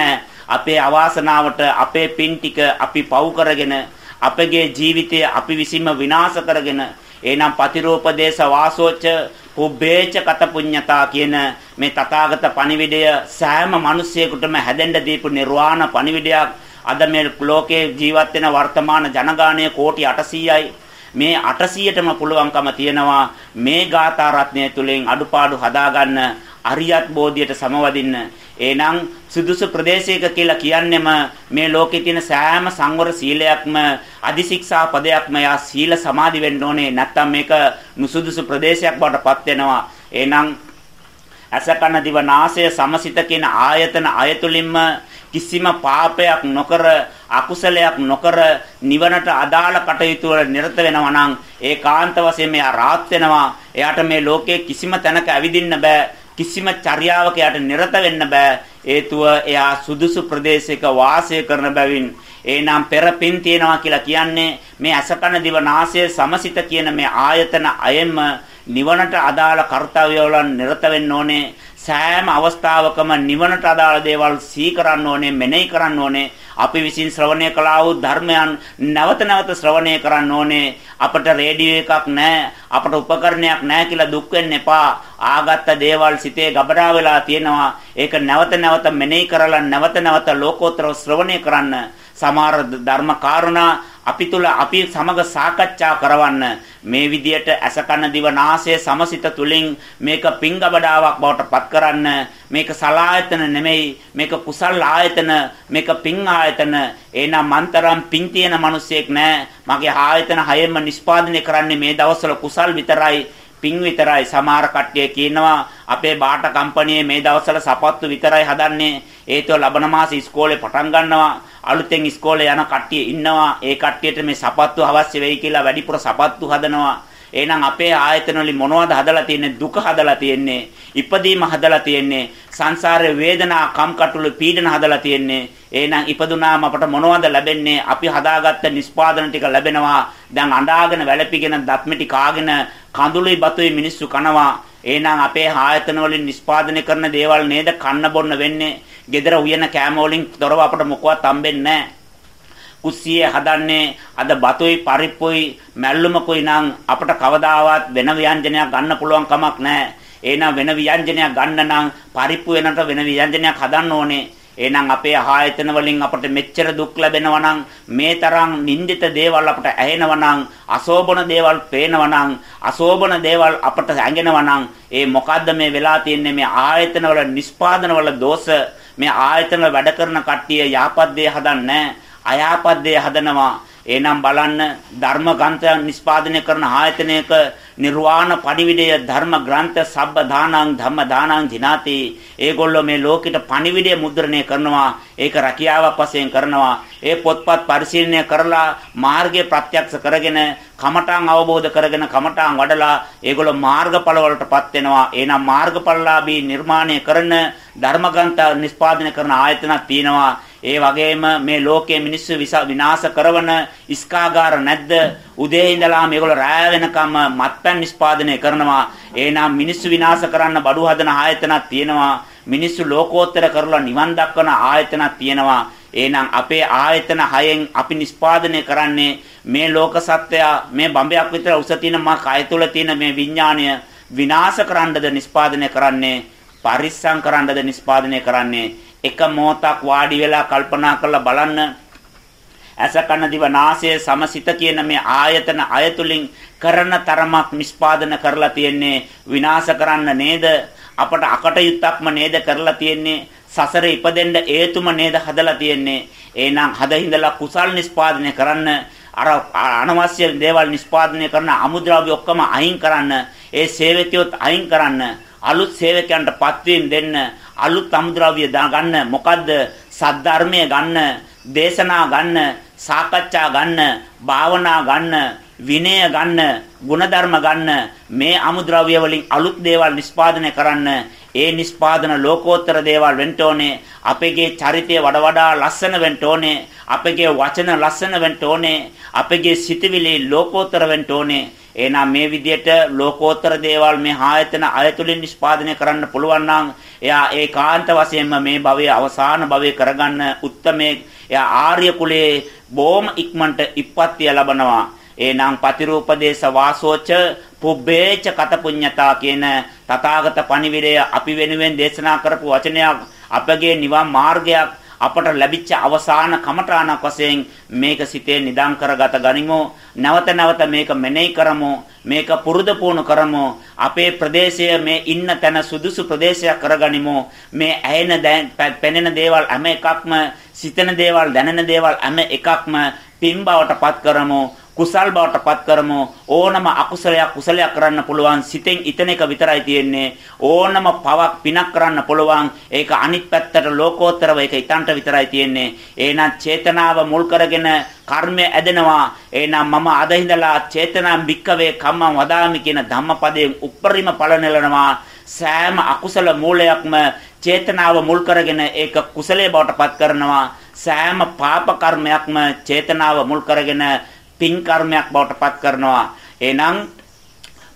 අපේ අවාසනාවට අපේ පින් ටික අපි පව් කරගෙන අපගේ ජීවිතය අපි විසින්ම විනාශ කරගෙන එනම් පතිරෝපදේශ වාසෝච පුබ්බේච කත පුඤ්ඤතා කියන මේ තථාගත පණිවිඩය සෑම මිනිසියෙකුටම හැදෙන්න දීපු නිර්වාණ පණිවිඩයක් අද මේ ලෝකේ ජීවත් වෙන වර්තමාන ජනගහනය කෝටි 800යි මේ 800ටම පුළුවන්කම තියෙනවා මේ ගාථා රත්නය තුලින් අඩුපාඩු හදාගන්න අරියත් බෝධියට සමවදින්න. එහෙනම් සුදුසු ප්‍රදේශයක කියලා කියන්නෙම මේ ලෝකේ තියෙන සෑම සංවර සීලයක්ම අදිශික්ෂා පදයක්ම යා සීල සමාධි වෙන්න ඕනේ. නැත්තම් මේක නුසුදුසු ප්‍රදේශයක් බවට පත් වෙනවා. එහෙනම් අසකන දිව නාසය සමසිත කියන ආයතන අයතුලින්ම කිසිම පාපයක් නොකර අකුසලයක් නොකර නිවනට අදාළ කටයුතු වල නිරත වෙනවා නම් ඒකාන්ත වශයෙන් මෙයා රාත් වෙනවා. එයාට මේ ලෝකයේ කිසිම තැනක ඇවිදින්න බෑ. කිසිම චර්යාවක යට නිරත වෙන්න බෑ. හේතුව එයා සුදුසු ප්‍රදේශයක වාසය කරන බැවින් එනම් පෙර පින් තියනවා කියලා කියන්නේ මේ අසකන දිව නාසය සමසිත කියන මේ ආයතන අයෙන්ම නිවනට අදාළ කාර්යය වල නිරත වෙන්න ඕනේ සෑම අවස්ථාවකම නිවනට අදාළ දේවල් සිහි කරන්න ඕනේ මෙනෙහි කරන්න ඕනේ. අපි විසින් ශ්‍රවණය කළා වූ ධර්මයන් නැවත නැවත ශ්‍රවණය කරන්න ඕනේ. අපට රේඩියෝ එකක් නැහැ අපට උපකරණයක් නැහැ කියලා දුක් වෙන්න එපා. ආගත්ත දේවල් සිතේ ගබඩා වෙලා තියෙනවා. ඒක නැවත නැවත මෙනෙහි කරලා නැවත නැවත ලෝකෝත්තර ශ්‍රවණය කරන්න. සමහර ධර්ම කාරණා අපි තුල අපි සමග සාකච්ඡා කරවන්න මේ විදියට අසකන දිව නාසය සමසිත තුලින් මේක පිංගබඩාවක් බවට පත් කරන්න මේක සලායතන නෙමෙයි මේක කුසල් ආයතන මේක පිං ආයතන. එහෙනම් මන්තරම් පිං තියෙන මිනිසෙක් නෑ. මගේ ආයතන හයෙන්ම නිෂ්පාදනය කරන්නේ මේ දවස්වල කුසල් විතරයි. පිං විතරයි සමහර කට්ටිය කියනවා අපේ බාට කම්පැනියේ මේ දවස්වල සපත්තු විතරයි හදන්නේ ඒතෝ ලබන මාසේ ඉස්කෝලේ පටන් ගන්නවා අලුතෙන් ඉස්කෝලේ යන කට්ටිය ඉන්නවා. ඒ කට්ටියට මේ සපත්තු අවශ්‍ය වෙයි කියලා වැඩිපුර සපත්තු හදනවා. එහෙනම් අපේ ආයතන වලින් මොනවද හදලා තියෙන්නේ? දුක හදලා තියෙන්නේ. ඉපදීම හදලා තියෙන්නේ. සංසාරේ වේදනා, කම්කටොළු පීඩන හදලා තියෙන්නේ. එහෙනම් ඉපදුනාම අපට මොනවද ලැබෙන්නේ? අපි හදාගත්ත නිස්පාදන ටික ලැබෙනවා. දැන් අඬාගෙන වැළපිගෙන දත්මිටි කාගෙන කඳුළුයි බතුයි මිනිස්සු කනවා. එහෙනම් අපේ ආයතන වලින් නිස්පාදනය කරන දේවල් නේද කන්න බොන්න වෙන්නේ? gedara උයන කෑම වලින් තොරව අපට මොකවත් හම්බෙන්නේ නැහැ. කුස්සියේ හදන්නේ අද බතුයි පරිප්පුයි මැල්ලුමකුයි නම් අපට කවදාවත් වෙන ව්‍යංජනයක් ගන්න පුළුවන් කමක් නැහැ. එහෙනම් වෙන ව්‍යංජනයක් ගන්න නම් පරිප්පු වෙනට වෙන ව්‍යංජනයක් හදන්න ඕනේ. එහෙනම් අපේ ආයතන වලින් අපට මෙච්චර දුක් ලැබෙනවා නම් මේ තරම් නින්දිත දේවල් අපට ඇහෙනවා නම් අශෝභන දේවල් පේනවා නම් අශෝභන දේවල් අපට ඇඟෙනවා නම් ඒ මොකද්ද මේ වෙලා තියෙන්නේ මේ ආයතන වල නිස්පාදන වල දෝෂ මේ ආයතන වැඩ කරන කට්ටිය යහපත් දේ හදන්නේ අයහපත් දේ හදනවා. එහෙනම් බලන්න ධර්ම ග්‍රන්ථ නිස්පාදනය කරන ආයතනයක නිර්වාණ පණිවිඩය ධර්ම ග්‍රන්ථ සබ්බ දානං ධම්ම දානං ජිනාති ඒගොල්ලෝ මේ ලෝකෙට පණිවිඩය මුද්‍රණය කරනවා. ඒක රැකියාවක් වශයෙන් කරනවා. ඒ පොත්පත් පරිශීලනය කරලා මාර්ගය ප්‍රත්‍යක්ෂ කරගෙන කමඨාන් අවබෝධ කරගෙන කමඨාන් වඩලා ඒගොල්ලෝ මාර්ගඵල වලටපත් වෙනවා. එහෙනම් මාර්ගඵලලාභී නිර්මාණය කරන ධර්ම ග්‍රන්ථ නිස්පාදනය කරන ආයතනක් තියෙනවා. ඒ වගේම මේ ලෝකයේ මිනිස්සු විනාශ කරන ඉස්කාගාර නැද්ද? උදේ ඉඳලා මේගොල්ලෝ රෑ වෙනකම් මත්පැන් නිෂ්පාදනය කරනවා. එහෙනම් මිනිස්සු විනාශ කරන්න බඩු හදන ආයතනක් තියෙනවා. මිනිස්සු ලෝකෝත්තර කරලා නිවන් දක්වන ආයතනක් තියෙනවා. එහෙනම් අපේ ආයතන හයෙන් අපි නිස්පාදනය කරන්නේ මේ ලෝක සත්‍යය මේ බඹයක් විතර උස තියෙන මා කය තුල තියෙන මේ විඥාණය විනාශ කරන්නද නිස්පාදනය කරන්නේ පරිස්සම් කරන්නද නිස්පාදනය කරන්නේ එක මොහොතක් වාඩි වෙලා කල්පනා කරලා බලන්න. ඇස කන දිව නාසය සමසිත කියන මේ ආයතන අයතුලින් කරන තරමක් නිස්පාදන කරලා තියෙන්නේ විනාශ කරන්න නේද? අපට අකටයුත්තක්ම නේද කරලා තියෙන්නේ? සසර ඉපදෙන්න හේතුම නේද හදලා තියෙන්නේ? එහෙනම් හදින්දලා කුසල් නිස්පාදනය කරන්න අර අනවශ්‍ය දේවල් නිස්පාදනය කරන අමුද්‍රව්‍ය ඔක්කොම අයින් කරන්න ඒ සේවකයොත් අයින් කරන්න අලුත් සේවකයන්ට පත්වීම දෙන්න අලුත් අමුද්‍රව්‍ය ගන්න. මොකද්ද? සද්ධර්මය ගන්න දේශනා ගන්න සාකච්ඡා ගන්න භාවනා ගන්න විනය ගන්න ಗುಣධර්ම ගන්න. මේ අමුද්‍රව්‍ය වලින් අලුත් දේවල් නිස්පාදනය කරන්න. ඒ නිස්පාදන ලෝකෝත්තර දේවල් වෙන්න ඕනේ. අපගේ චරිතය වඩා වඩා ලස්සන වෙන්න ඕනේ. අපගේ වචන ලස්සන වෙන්න ඕනේ. අපගේ සිතවිලි ලෝකෝත්තර වෙන්න ඕනේ. එහෙනම් මේ විදිහට ලෝකෝත්තර දේවල් මේ ආයතන අයතුලින් නිෂ්පාදනය කරන්න පුළුවන් නම් එයා ඒකාන්ත වශයෙන්ම මේ භවයේ අවසාන භවයේ කරගන්න උත්මේ එයා ආර්ය කුලයේ බොහොම ඉක්මනට ඉප්පත්තිය ලබනවා. එහෙනම් පතිරූපදේශ වාසෝච පුබ්බේච කත පුඤ්ඤතා කියන තථාගත පණිවිඩය අපි වෙනුවෙන් දේශනා කරපු වචනයක් අපගේ නිවන් මාර්ගයක් අපට ලැබිච්ච අවසාන කමඨාණක් වශයෙන් මේක සිතේ නිදම් කරගත ගනිමු. නැවත නැවත මේක මෙනෙහි කරමු. මේක පුරුදු පුහුණු කරමු. අපේ ප්‍රදේශය මේ ඉන්න තැන සුදුසු ප්‍රදේශයක් කරගනිමු. මේ ඇයෙන පෙනෙන දේවල් හැම එකක්ම සිතන දේවල් දැනෙන දේවල් හැම එකක්ම පින් බවට පත් කරමු. කුසල් බවට පත් කරමු. ඕනම අකුසලයක් කුසලයක් කරන්න පුළුවන් සිතෙන් ඉතන එක විතරයි තියෙන්නේ. ඕනම පවක් පිනක් කරන්න පුළුවන්. ඒක අනිත් පැත්තට ලෝකෝත්තරව ඒක ඊටන්ට විතරයි තියෙන්නේ. එහෙනම් චේතනාව මුල් කරගෙන කර්මය ඇදෙනවා. එහෙනම් මම අද ඉඳලා චේතනා බික්කවේ කම්ම වදාමි කියන ධම්මපදයෙන් උප්පරිම ඵල නෙලනවා සෑම අකුසල මූලයක්ම චේතනාව මුල් කරගෙන ඒක කුසලයේ බවට පත් කරනවා. සෑම පාප කර්මයක්ම චේතනාව මුල් කරගෙන පින් කර්මයක් බවට පත් කරනවා. එහෙනම්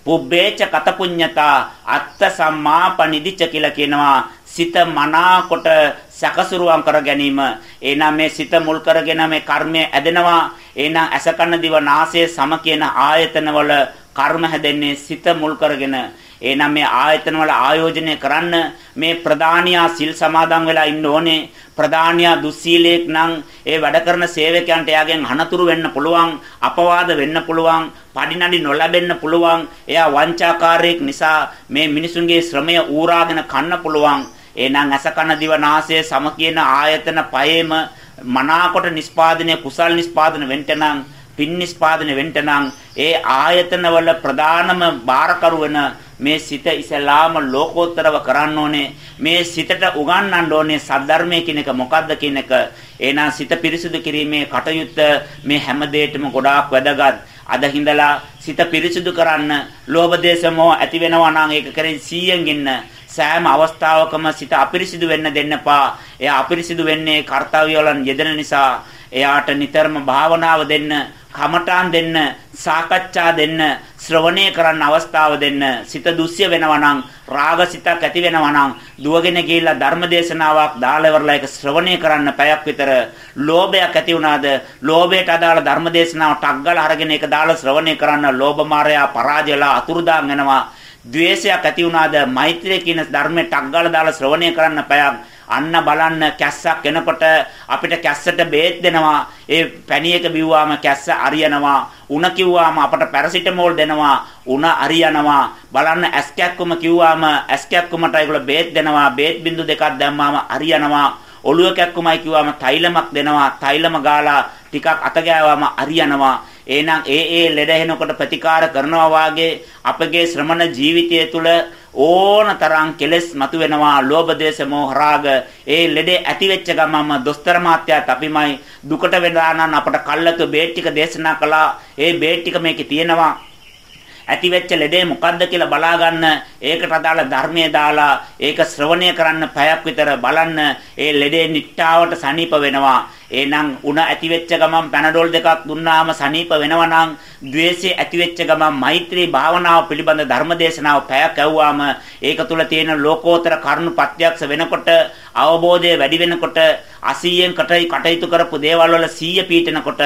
පුබ්බේච කතපුඤ්ඤතා අත්ත සම්මාපනිදිච කියලා කියනවා. සිත මනාකොට සකසුරුවම් කර ගැනීම. එහෙනම් මේ සිත මුල් කරගෙන මේ කර්මය ඇදෙනවා. එහෙනම් අසකන දිව නාසය සම කියන ආයතනවල කර්ම හැදෙන්නේ සිත මුල් කරගෙන. එහෙනම් මේ ආයතන වල ආයෝජනය කරන්න මේ ප්‍රධානියා සිල් සමාදන් වෙලා ඉන්න ඕනේ. ප්‍රධානියා දුස්සීලයක් නම් ඒ වැඩ කරන සේවකයන්ට එයාගෙන් අනතුරු වෙන්න පුළුවන්, අපවාද වෙන්න පුළුවන්, පඩිනඩි නොලැබෙන්න පුළුවන්. එයා වංචාකාරයෙක් නිසා මේ මිනිසුන්ගේ ශ්‍රමය ඌරාගෙන කන්න පුළුවන්. එහෙනම් අස කන දිව නාසය සම කියන ආයතන පහේම මනාකොට නිස්පාදනය කුසල් නිස්පාදන වෙන්න නම් පින් නිස්පාදනය වෙන්න නම් ඒ ආයතනවල ප්‍රධානම බාරකරු වෙන මේ සිත ඉසලාම ලෝකෝත්තරව කරන්න ඕනේ. මේ සිතට උගන්වන්න ඕනේ සද්ධර්මයේ කියන එක මොකද්ද කියන එක. එහෙනම් සිත පිරිසුදු කිරීමේ කටයුත්ත මේ හැම දෙයකම ගොඩාක් වැදගත්. අද හිඳලා සිත පිරිසුදු කරන්න ලෝභ දේශ මොහ ඇති වෙනවා නම් ඒක කරේ 100න් ඉන්න සෑම අවස්ථාවකම සිත අපිරිසිදු වෙන්න දෙන්නපා එයා අපිරිසිදු වෙන්නේ කාර්යය වලන් යෙදෙන නිසා. එයාට නිතරම භාවනාව දෙන්න කමඨාන් දෙන්න, සාකච්ඡා දෙන්න, ශ්‍රවණය කරන්න අවස්ථාව දෙන්න. සිත දුස්්‍ය වෙනවා නම්, රාගසිතක් ඇති වෙනවා නම්, දුවගෙන ගිහිල්ලා ධර්මදේශනාවක් දාලා ඉවරලා ඒක ශ්‍රවණය කරන්න පැයක් විතර ලෝභයක් ඇති වුණාද? ලෝභයට අදාළ ධර්මදේශනාව ටක් ගාලා අරගෙන ඒක දාලා ශ්‍රවණය කරන්න ලෝභ මායя පරාජයලා අතුරුදාන් වෙනවා. ද්වේෂයක් ඇති වුණාද? මෛත්‍රිය කියන ධර්මයේ ටක් ගාලා දාලා ශ්‍රවණය කරන්න පැයක් අන්න බලන්න කැස්සක් එනකොට අපිට කැස්සට බේත් දෙනවා. ඒ පැණි එක බිව්වාම කැස්ස අරියනවා. උණ කිව්වාම අපට පැරසිටමෝල් දෙනවා. උණ අරියනවා. බලන්න ඇස් කැක්කුම කිව්වාම ඇස් කැක්කුමට ඒගොල්ලෝ බේත් දෙනවා. බේත් බින්දු දෙකක් දැම්මාම අරියනවා. ඔළුව කැක්කුමයි කිව්වම තෛලමක් දෙනවා. තෛලම ගාලා ටිකක් අත ගෑවාම අරියනවා. එහෙනම් ඒ ඒ ලෙඩ එනකොට ප්‍රතිකාර කරනවා වාගේ අපගේ ශ්‍රමණ ජීවිතය තුළ ඕනතරම් කෙලස් මතුවෙනවා ලෝභ දේශ මොහ රාග ඒ ලෙඩේ ඇති වෙච්ච ගමන්ම දොස්තර මාත්‍යාත් අපිමයි දුකට වෙලා නම් අපට කල්ලතු බේත් ටික දේශනා කළා. ඒ බේත් ටික මේකේ තියෙනවා. ඇති වෙච්ච ලෙඩේ මොකද්ද කියලා බලා ගන්න ඒකට අදාළ ධර්මයේ දාලා ඒක ශ්‍රවණය කරන්න පැයක් විතර බලන්න. ඒ ලෙඩේ නිට්ටාවට සනීප වෙනවා. එහෙනම් උණ ඇති වෙච්ච ගමන් පැනඩෝල් දෙකක් දුන්නාම සනීප වෙනවා නම් ද්වේෂය ඇති වෙච්ච ගමන් මෛත්‍රී භාවනාව පිළිබඳ ධර්මදේශනාව පැයක් ඇව්වාම ඒක තුල තියෙන ලෝකෝත්තර කරුණු ප්‍රත්‍යක්ෂ වෙනකොට අවබෝධය වැඩි වෙනකොට අසීයෙන් කටයුතු කරපු දේවල් වල සීය පීඨනකොට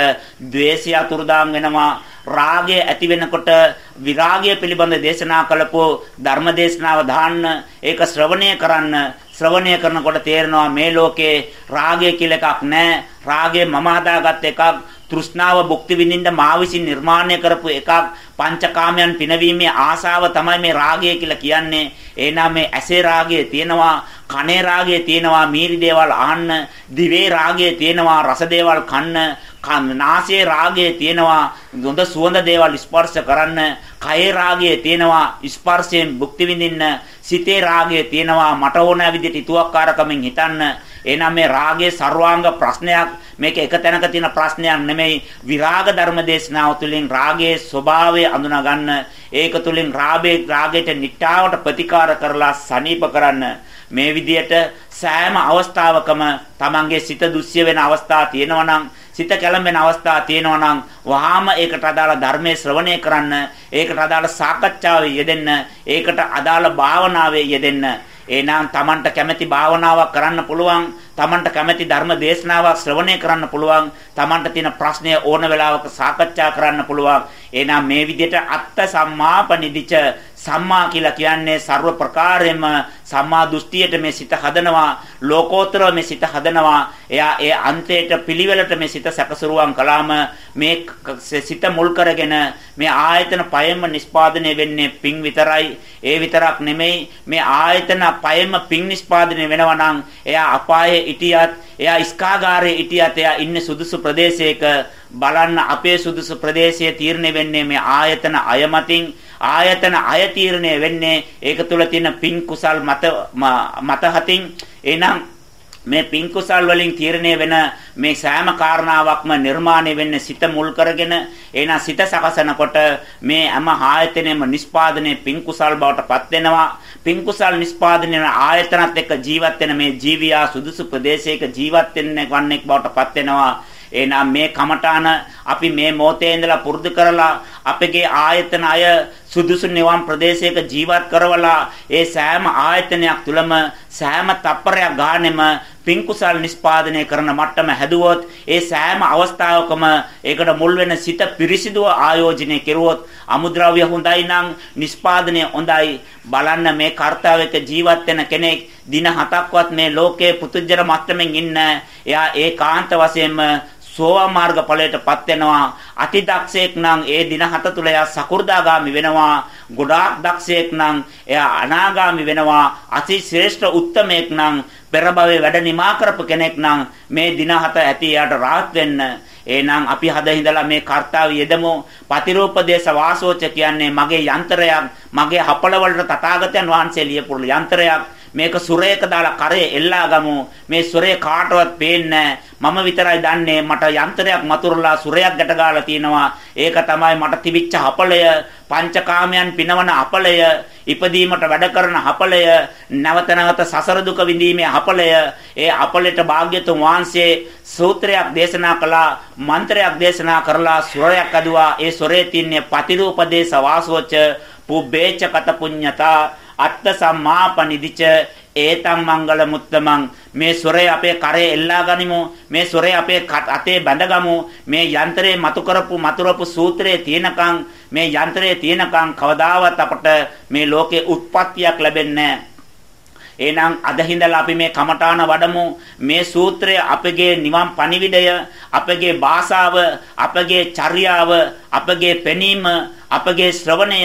ද්වේෂය අතුරුදාන් වෙනවා රාගය ඇති වෙනකොට විරාගය පිළිබඳ දේශනා කළපෝ ධර්ම දේශනාව දාන්න ඒක ශ්‍රවණය කරන්න ශ්‍රවණය කරනකොට තේරෙනවා මේ ලෝකේ රාගය කියලා එකක් නැහැ රාගය මම හදාගත් එකක් තෘෂ්ණාව භුක්ති විඳින්න මා විසින් නිර්මාණය කරපු එකක් පංචකාමයන් පිනවීමේ ආසාව තමයි මේ රාගය කියලා කියන්නේ. එහෙනම් මේ ඇසේ රාගය තියෙනවා කනේ රාගය තියෙනවා මීරි දේවල් ආන්න දිවේ රාගය තියෙනවා රස දේවල් කන්න නාසයේ රාගය තියෙනවා. හොඳ සුවඳ දේවල් ස්පර්ශ කරන්න කයේ රාගය තියෙනවා ස්පර්ශයෙන් භුක්ති විඳින්න සිතේ රාගය තියෙනවා මට ඕන විදිහට ිතුවක්කාරකමින් හිතන්න. එහෙනම් මේ රාගයේ ਸਰවාංග ප්‍රශ්නයක්. මේක එක තැනක තියෙන ප්‍රශ්නයක් නෙමෙයි. විරාග ධර්ම දේශනාව තුළින් රාගයේ ස්වභාවය අඳුනා ගන්න ඒක තුළින් රාබේ රාගයට නිට්ටාවට ප්‍රතිකාර කරලා සනීප කරන්න. මේ විදියට සෑම අවස්ථාවකම තමන්ගේ සිත දුස්්‍ය වෙන අවස්ථා තියෙනවා නම් සිත කැළඹෙන අවස්ථා තියෙනවා නම් වහාම ඒකට අදාළ ධර්මයේ ශ්‍රවණය කරන්න ඒකට අදාළ සාකච්ඡාවේ යෙදෙන්න ඒකට අදාළ භාවනාවේ යෙදෙන්න. එහෙනම් Tamanට කැමැති භාවනාවක් කරන්න පුළුවන් Tamanට කැමැති ධර්ම දේශනාවක් ශ්‍රවණය කරන්න පුළුවන් Tamanට තියෙන ප්‍රශ්නය ඕන වෙලාවක සාකච්ඡා කරන්න පුළුවන්. එහෙනම් මේ විදිහට අත්ත සම්මාපනිදිච සම්මා කියලා කියන්නේ ਸਰව ප්‍රකාරයෙන්ම සම්මා දෘෂ්ටියට මේ සිත හදනවා ලෝකෝත්තරව මේ සිත හදනවා. එයා ඒ අන්තයට පිළිවෙලට මේ සිත සැකසරුවන් කළාම මේ සිත මුල් කරගෙන මේ ආයතන පයෙන්ම නිස්පාදනය වෙන්නේ පිං විතරයි. ඒ විතරක් නෙමෙයි මේ ආයතන පයෙන්ම පිං නිස්පාදනය වෙනවා නම් එයා අපායේ ඉටියත් එයා ස්කාගාරයේ ඉටියත් එයා ඉන්නේ සුදුසු ප්‍රදේශයක. බලන්න අපේ සුදුසු ප්‍රදේශයේ තීරණය වෙන්නේ මේ ආයතන අයමතින්. ආයතන අය තීරණය වෙන්නේ ඒක තුල තියෙන පින් කුසල් මත මත හතින් එනම් මේ පින් කුසල් වලින් තීරණය වෙන මේ සෑම කාරණාවක්ම නිර්මාණය වෙන්නේ සිත මුල් කරගෙන එහෙනම් සිත සකසනකොට මේ හැම ආයතනෙම නිස්පාදනයේ පින් කුසල් බවට පත් වෙනවා. පින් කුසල් නිස්පාදනය වෙන ආයතනත් එක්ක ජීවත් වෙන මේ ජීවියා සුදුසු ප්‍රදේශයක ජීවත් වෙන්නේ වන්නේක් බවට පත් වෙනවා. එහෙනම් මේ කමඨාන අපි මේ මොහොතේ ඉඳලා පුරුදු කරලා අපගේ ආයතන අය සුදුසු නිවන් ප්‍රදේශයක ජීවත් කරවලා ඒ සෑම ආයතනයක් තුලම සෑම තප්පරයක් ගානෙම පින්කුසල් නිස්පාදනය කරන මට්ටම හැදුවොත් ඒ සෑම අවස්ථාවකම ඒකට මුල් වෙන සිත පිරිසිදුව ආයෝජනය කෙරුවොත් අමුද්‍රව්‍ය හොඳයි නම් නිස්පාදනය හොඳයි. බලන්න මේ කාර්තාවයක ජීවත් වෙන කෙනෙක් දින හතක්වත් මේ ලෝකයේ පුතුජන මට්ටමින් ඉන්න. එයා ඒකාන්ත වශයෙන්ම සෝවා මාර්ග ඵලයටපත් වෙනවා. අති දක්ෂයෙක් නම් ඒ දින හත තුල එයා සකු르දාගාමි වෙනවා. ගොඩාක් දක්ෂයෙක් නම් එයා අනාගාමි වෙනවා. අති ශ්‍රේෂ්ඨ උත්තමයෙක් නම් පෙර භවයේ වැඩ නිමා කරපු කෙනෙක් නම් මේ දින හත ඇති එයාට rahat වෙන්න. එහෙනම් අපි හද හිඳලා මේ කාර්තාව යෙදමු. පතිරූපදේශ වාසෝච කියන්නේ මගේ යන්ත්‍රයක් මගේ හපල වලට තථාගතයන් වහන්සේ ලියපු යන්ත්‍රයක්. මේක සුරේක දාලා කරේ එල්ලා ගමු මේ සුරේ කාටවත් පේන්නේ මම විතරයි දන්නේ මට යන්ත්‍රයක් මතුරලා සුරයක් ගැට ගාලා තිනවා ඒක තමයි මට තිබිච්ච හපලය. පංචකාමයන් පිනවන හපලය. ඉපදීමට වැඩ කරන හපලය. නැවත නැවත සසර දුක විඳීමේ හපලය. ඒ හපලෙට භාග්‍යතුන් වහන්සේ සූත්‍රයක් දේශනා කළා මන්ත්‍රයක් දේශනා කරලා සුරයක් අදුවා ඒ සොරේ තින්නේ පතිරූපදේශ වාසෝච පුබ්බේච කත පුඤ්ඤතා අත්ත සම්මාපනිදිච ඒතම් මංගල මුත්තමං. මේ සොරේ අපේ කරේ එල්ලා ගනිමු. මේ සොරේ අපේ අතේ බැඳගමු. මේ යන්ත්‍රේ මතු කරපු මතුරපු සූත්‍රයේ තියෙනකන් මේ යන්ත්‍රයේ තියෙනකන් කවදාවත් අපට මේ ලෝකේ උත්පත්තියක් ලැබෙන්නේ එහෙනම් අද හිඳලා අපි මේ කමඨාන වඩමු. මේ සූත්‍රය අපගේ නිවන් පණිවිඩය අපගේ භාෂාව අපගේ චර්යාව අපගේ පෙනීම අපගේ ශ්‍රවණය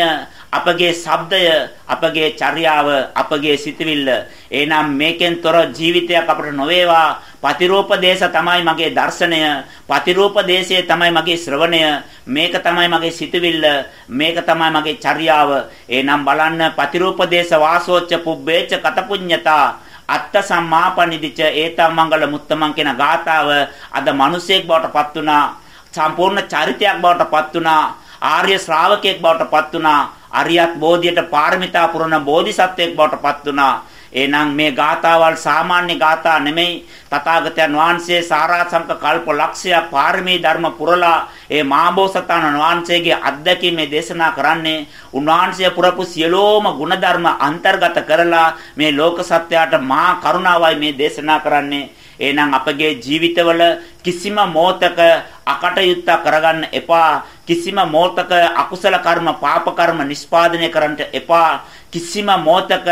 අපගේ ශබ්දය අපගේ චර්යාව අපගේ සිතවිල්ල. එහෙනම් මේකෙන් තොර ජීවිතයක් අපට නොවේවා. පතිරූප දේශ තමයි මගේ දර්ශනය. පතිරූප දේශය තමයි මගේ ශ්‍රවණය. මේක තමයි මගේ සිතවිල්ල. මේක තමයි මගේ චර්යාව. එහෙනම් බලන්න පතිරූප දේශ වාසෝච්ච පුබ්බේච කතපුඤ්ඤතා. අත්ත සම්මාපනිදිච ඒතම් මංගල මුත්තමන් කියන ගාතාව අද මිනිසෙක් බවට පත් වුණා. සම්පූර්ණ චරිතයක් බවට පත් වුණා. ආර්ය ශ්‍රාවකයෙක් බවට පත් වුණා. අරියත් බෝධියට පාරමිතා පුරන බෝධිසත්වයෙක් බවට පත් වුණා. එහෙනම් මේ ගාතාවල් සාමාන්‍ය ගාථා නෙමෙයි. තථාගතයන් වහන්සේ සාරාසංක කල්ප ලක්ෂයක් පාරමී ධර්ම පුරලා ඒ මාබෝසතාණන් වහන්සේගේ අත්දැකීමේ දේශනා කරන්නේ උන්වහන්සේ පුරපු සියලෝම ಗುಣධර්ම අන්තර්ගත කරලා මේ ලෝක සත්‍යයට මහා කරුණාවයි මේ දේශනා කරන්නේ. එහෙනම් අපගේ ජීවිතවල කිසිම මොහතක අකටයුත්ත කරගන්න එපා කිසිම මොහතක අකුසල කර්ම පාප කර්ම නිස්පාදනය කරන්නට එපා. කිසිම මොහතක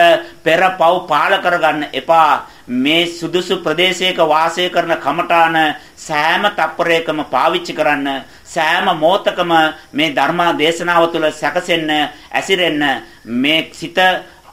පෙර පව් පාල කරගන්න එපා. මේ සුදුසු ප්‍රදේශයක වාසය කරන කමඨාන සෑම තප්පරයකම පාවිච්චි කරන්න සෑම මොහතකම මේ ධර්ම දේශනාව තුළ සැකසෙන්න ඇසිරෙන්න මේ සිත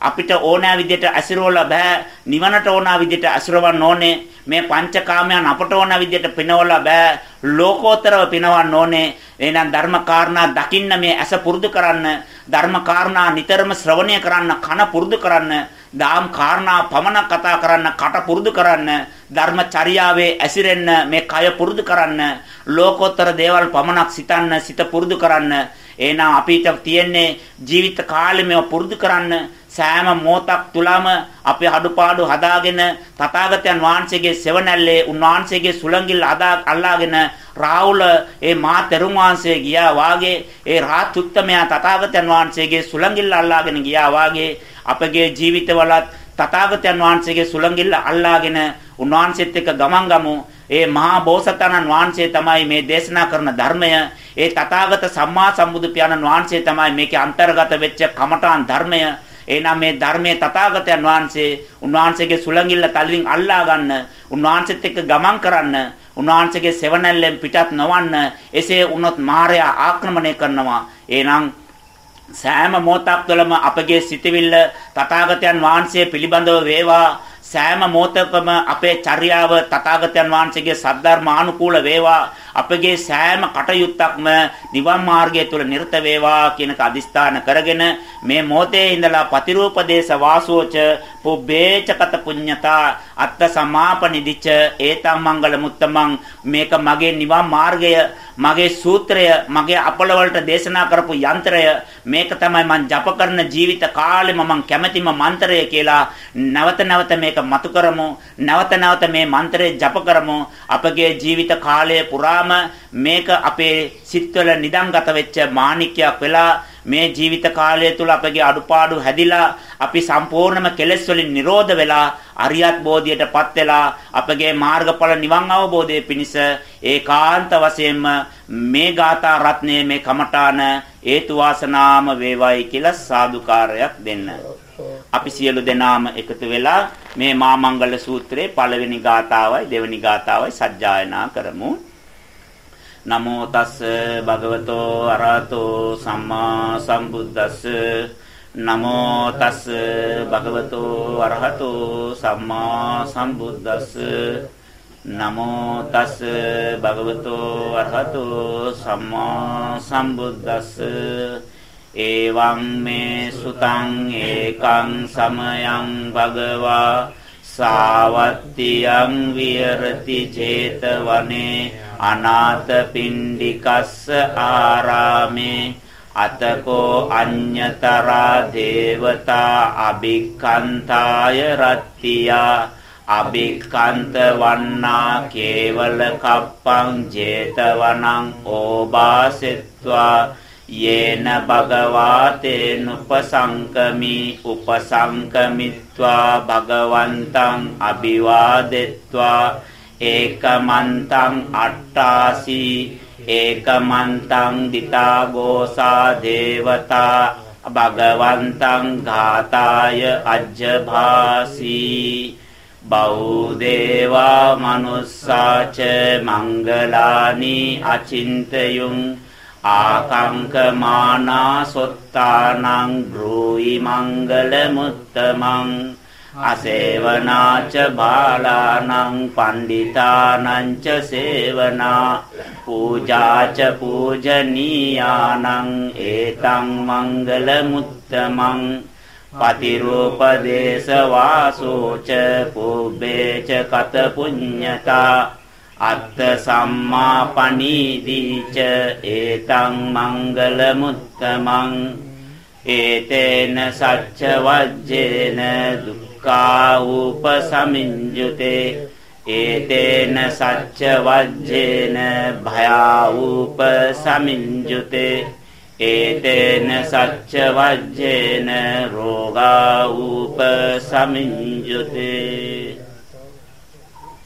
අපිට ඕනෑ විදිහට ඇසිරවලා බෑ නිවනට ඕනා විදිහට ඇසිරවන්න ඕනේ. මේ පංචකාමයන් අපට ඕන විදිහට පිනවලා බෑ ලෝකෝත්තරව පිනවන්න ඕනේ. එහෙනම් ධර්ම කාරණා දකින්න මේ ඇස පුරුදු කරන්න ධර්ම කාරණා නිතරම ශ්‍රවණය කරන්න කන පුරුදු කරන්න දාම් කාරණා පමණ කතා කරන්න කට පුරුදු කරන්න ධර්මචර්යාවේ ඇසිරෙන්න මේ කය පුරුදු කරන්න ලෝකෝත්තර දේවල් පමණක් සිතන්න සිත පුරුදු කරන්න. එහෙනම් අපිට තියෙන්නේ ජීවිත කාලෙම පුරුදු කරන්න සෑම මොහොතක් තුලම අපේ අඩුපාඩු හදාගෙන තථාගතයන් වහන්සේගේ සෙවණැල්ලේ උන්වහන්සේගේ සුළඟිල් අදා අල්ලාගෙන රාහුල ඒ මා තෙරුන් වහන්සේ ගියා වාගේ ඒ රාත් උත්තමයා තථාගතයන් වහන්සේගේ සුළඟිල් අල්ලාගෙන ගියා වාගේ අපගේ ජීවිතවලත් තථාගතයන් වහන්සේගේ සුළඟිල්ල අල්ලාගෙන උන්වහන්සේත් එක්ක ගමන් ගමු. ඒ මහා බෝසතාණන් වහන්සේ තමයි මේ දේශනා කරන ධර්මය. ඒ තථාගත සම්මා සම්බුදු පියාණන් වහන්සේ තමයි මේකේ අන්තර්ගත වෙච්ච කමඨාන් ධර්මය. එහෙනම් මේ ධර්මයේ තථාගතයන් වහන්සේ උන්වහන්සේගේ සුළඟිල්ල තලින් අල්ලා ගන්න, උන්වහන්සේත් එක්ක ගමන් කරන්න, උන්වහන්සේගේ සෙවණැල්ලෙන් පිටත් නොවන්න, එසේ වුණොත් මායя ආක්‍රමණය කරනවා. එහෙනම් සෑම මොහොතක් තුළම අපගේ සිතවිල්ල තථාගතයන් වහන්සේ පිළිබඳව වේවා සෑම මොහොතකම අපේ චර්යාව තථාගතයන් වහන්සේගේ සද්ධර්මානුකූල වේවා අපගේ සෑම කටයුත්තක්ම නිවන් මාර්ගය තුල නිරත වේවා කියනක අදිස්ථාන කරගෙන මේ මොහොතේ ඉඳලා පතිරූපදේශ වාසෝච පුබ්බේච කත පුඤ්ඤතා අත්ත සමාපනිදිච ඒතම් මංගල මුත්තමං. මේක මගේ නිවන් මාර්ගය මගේ සූත්‍රය මගේ අපල වලට දේශනා කරපු යන්ත්‍රය. මේක තමයි මම ජප කරන ජීවිත කාලෙම මම කැමැතිම මන්ත්‍රය කියලා නැවත නැවත මේක මතු කරමු. නැවත නැවත මේ මන්ත්‍රය ජප කරමු. අපගේ ජීවිත කාලය පුරාම මේක අපේ සිත්වල නිදන්ගත වෙච්ච මාණික්‍යයක් වෙලා මේ ජීවිත කාලය තුල අපගේ අඩුපාඩු හැදිලා අපි සම්පූර්ණම කෙලෙස් වලින් නිරෝධ වෙලා අරියත් බෝධියටපත් වෙලා අපගේ මාර්ගඵල නිවන් අවබෝධයේ පිණිස ඒකාන්ත වශයෙන්ම මේ ගාථා රත්නයේ මේ කමඨාන හේතු වාසනාම වේවයි කියලා සාදුකාරයක් දෙන්න. අපි සියලු දෙනාම එකතු වෙලා මේ මා මංගල සූත්‍රයේ පළවෙනි ගාථාවයි දෙවෙනි ගාථාවයි සජ්ජායනා කරමු. නමෝ තස් භගවතෝ අරහතෝ සම්මා සම්බුද්දස්ස. නමෝ තස් භගවතෝ අරහතෝ සම්මා සම්බුද්දස්ස. නමෝ තස් භගවතෝ අරහතෝ සම්මා සම්බුද්දස්ස. එවං මේ සුතං ඒකං සමයං භගවා සාවත්තියං විහෙරති 제තවනේ අනාථ පින්ඩිකස්ස ආරාමේ අතකෝ අඤ්‍යතරා දේවතා අභික්ඛන්තාය රත්තියා අභික්ඛන්ත වන්නා කේවල කප්පං 제තවනං ඕබාසෙත්වා යේන භගවාතේන උපසංකමි උපසංකමිත්වා භගවන්තං අභිවාදෙත්වා. ඒකමන්තං අට්ඨාසි ඒකමන්තං දිතාගෝසා දේවතා. භගවන්තං ඝාතාය අජ්ජභාසි. බෞදේවා මනුස්සාච මංගලානි අචින්තයුං ආකංකමානා සොත්තානං බ්‍රූයි මංගල මුත්තමං අසේවනාච බාලානං පණ්ඩිතානං ච සේවනා පූජාච පූජනීයානං ඒතං මංගල මුත්තමං පතිරූපදේශ වාසෝච පුබ්බේච කත පුඤ්ඤතා අත්ත සම්මා පනීදීච ඒතං මංගල මුත්තමං ඒතේන සච්ච වජ්ජේන දුක්ඛ දුක්ඛා උපසමිඤ්ජුතේ ඒතේන සච්ච වජ්ජේන භයා උපසමිඤ්ජුතේ ඒතේන සච්ච වජ්ජේන රෝගා උපසමිඤ්ජුතේ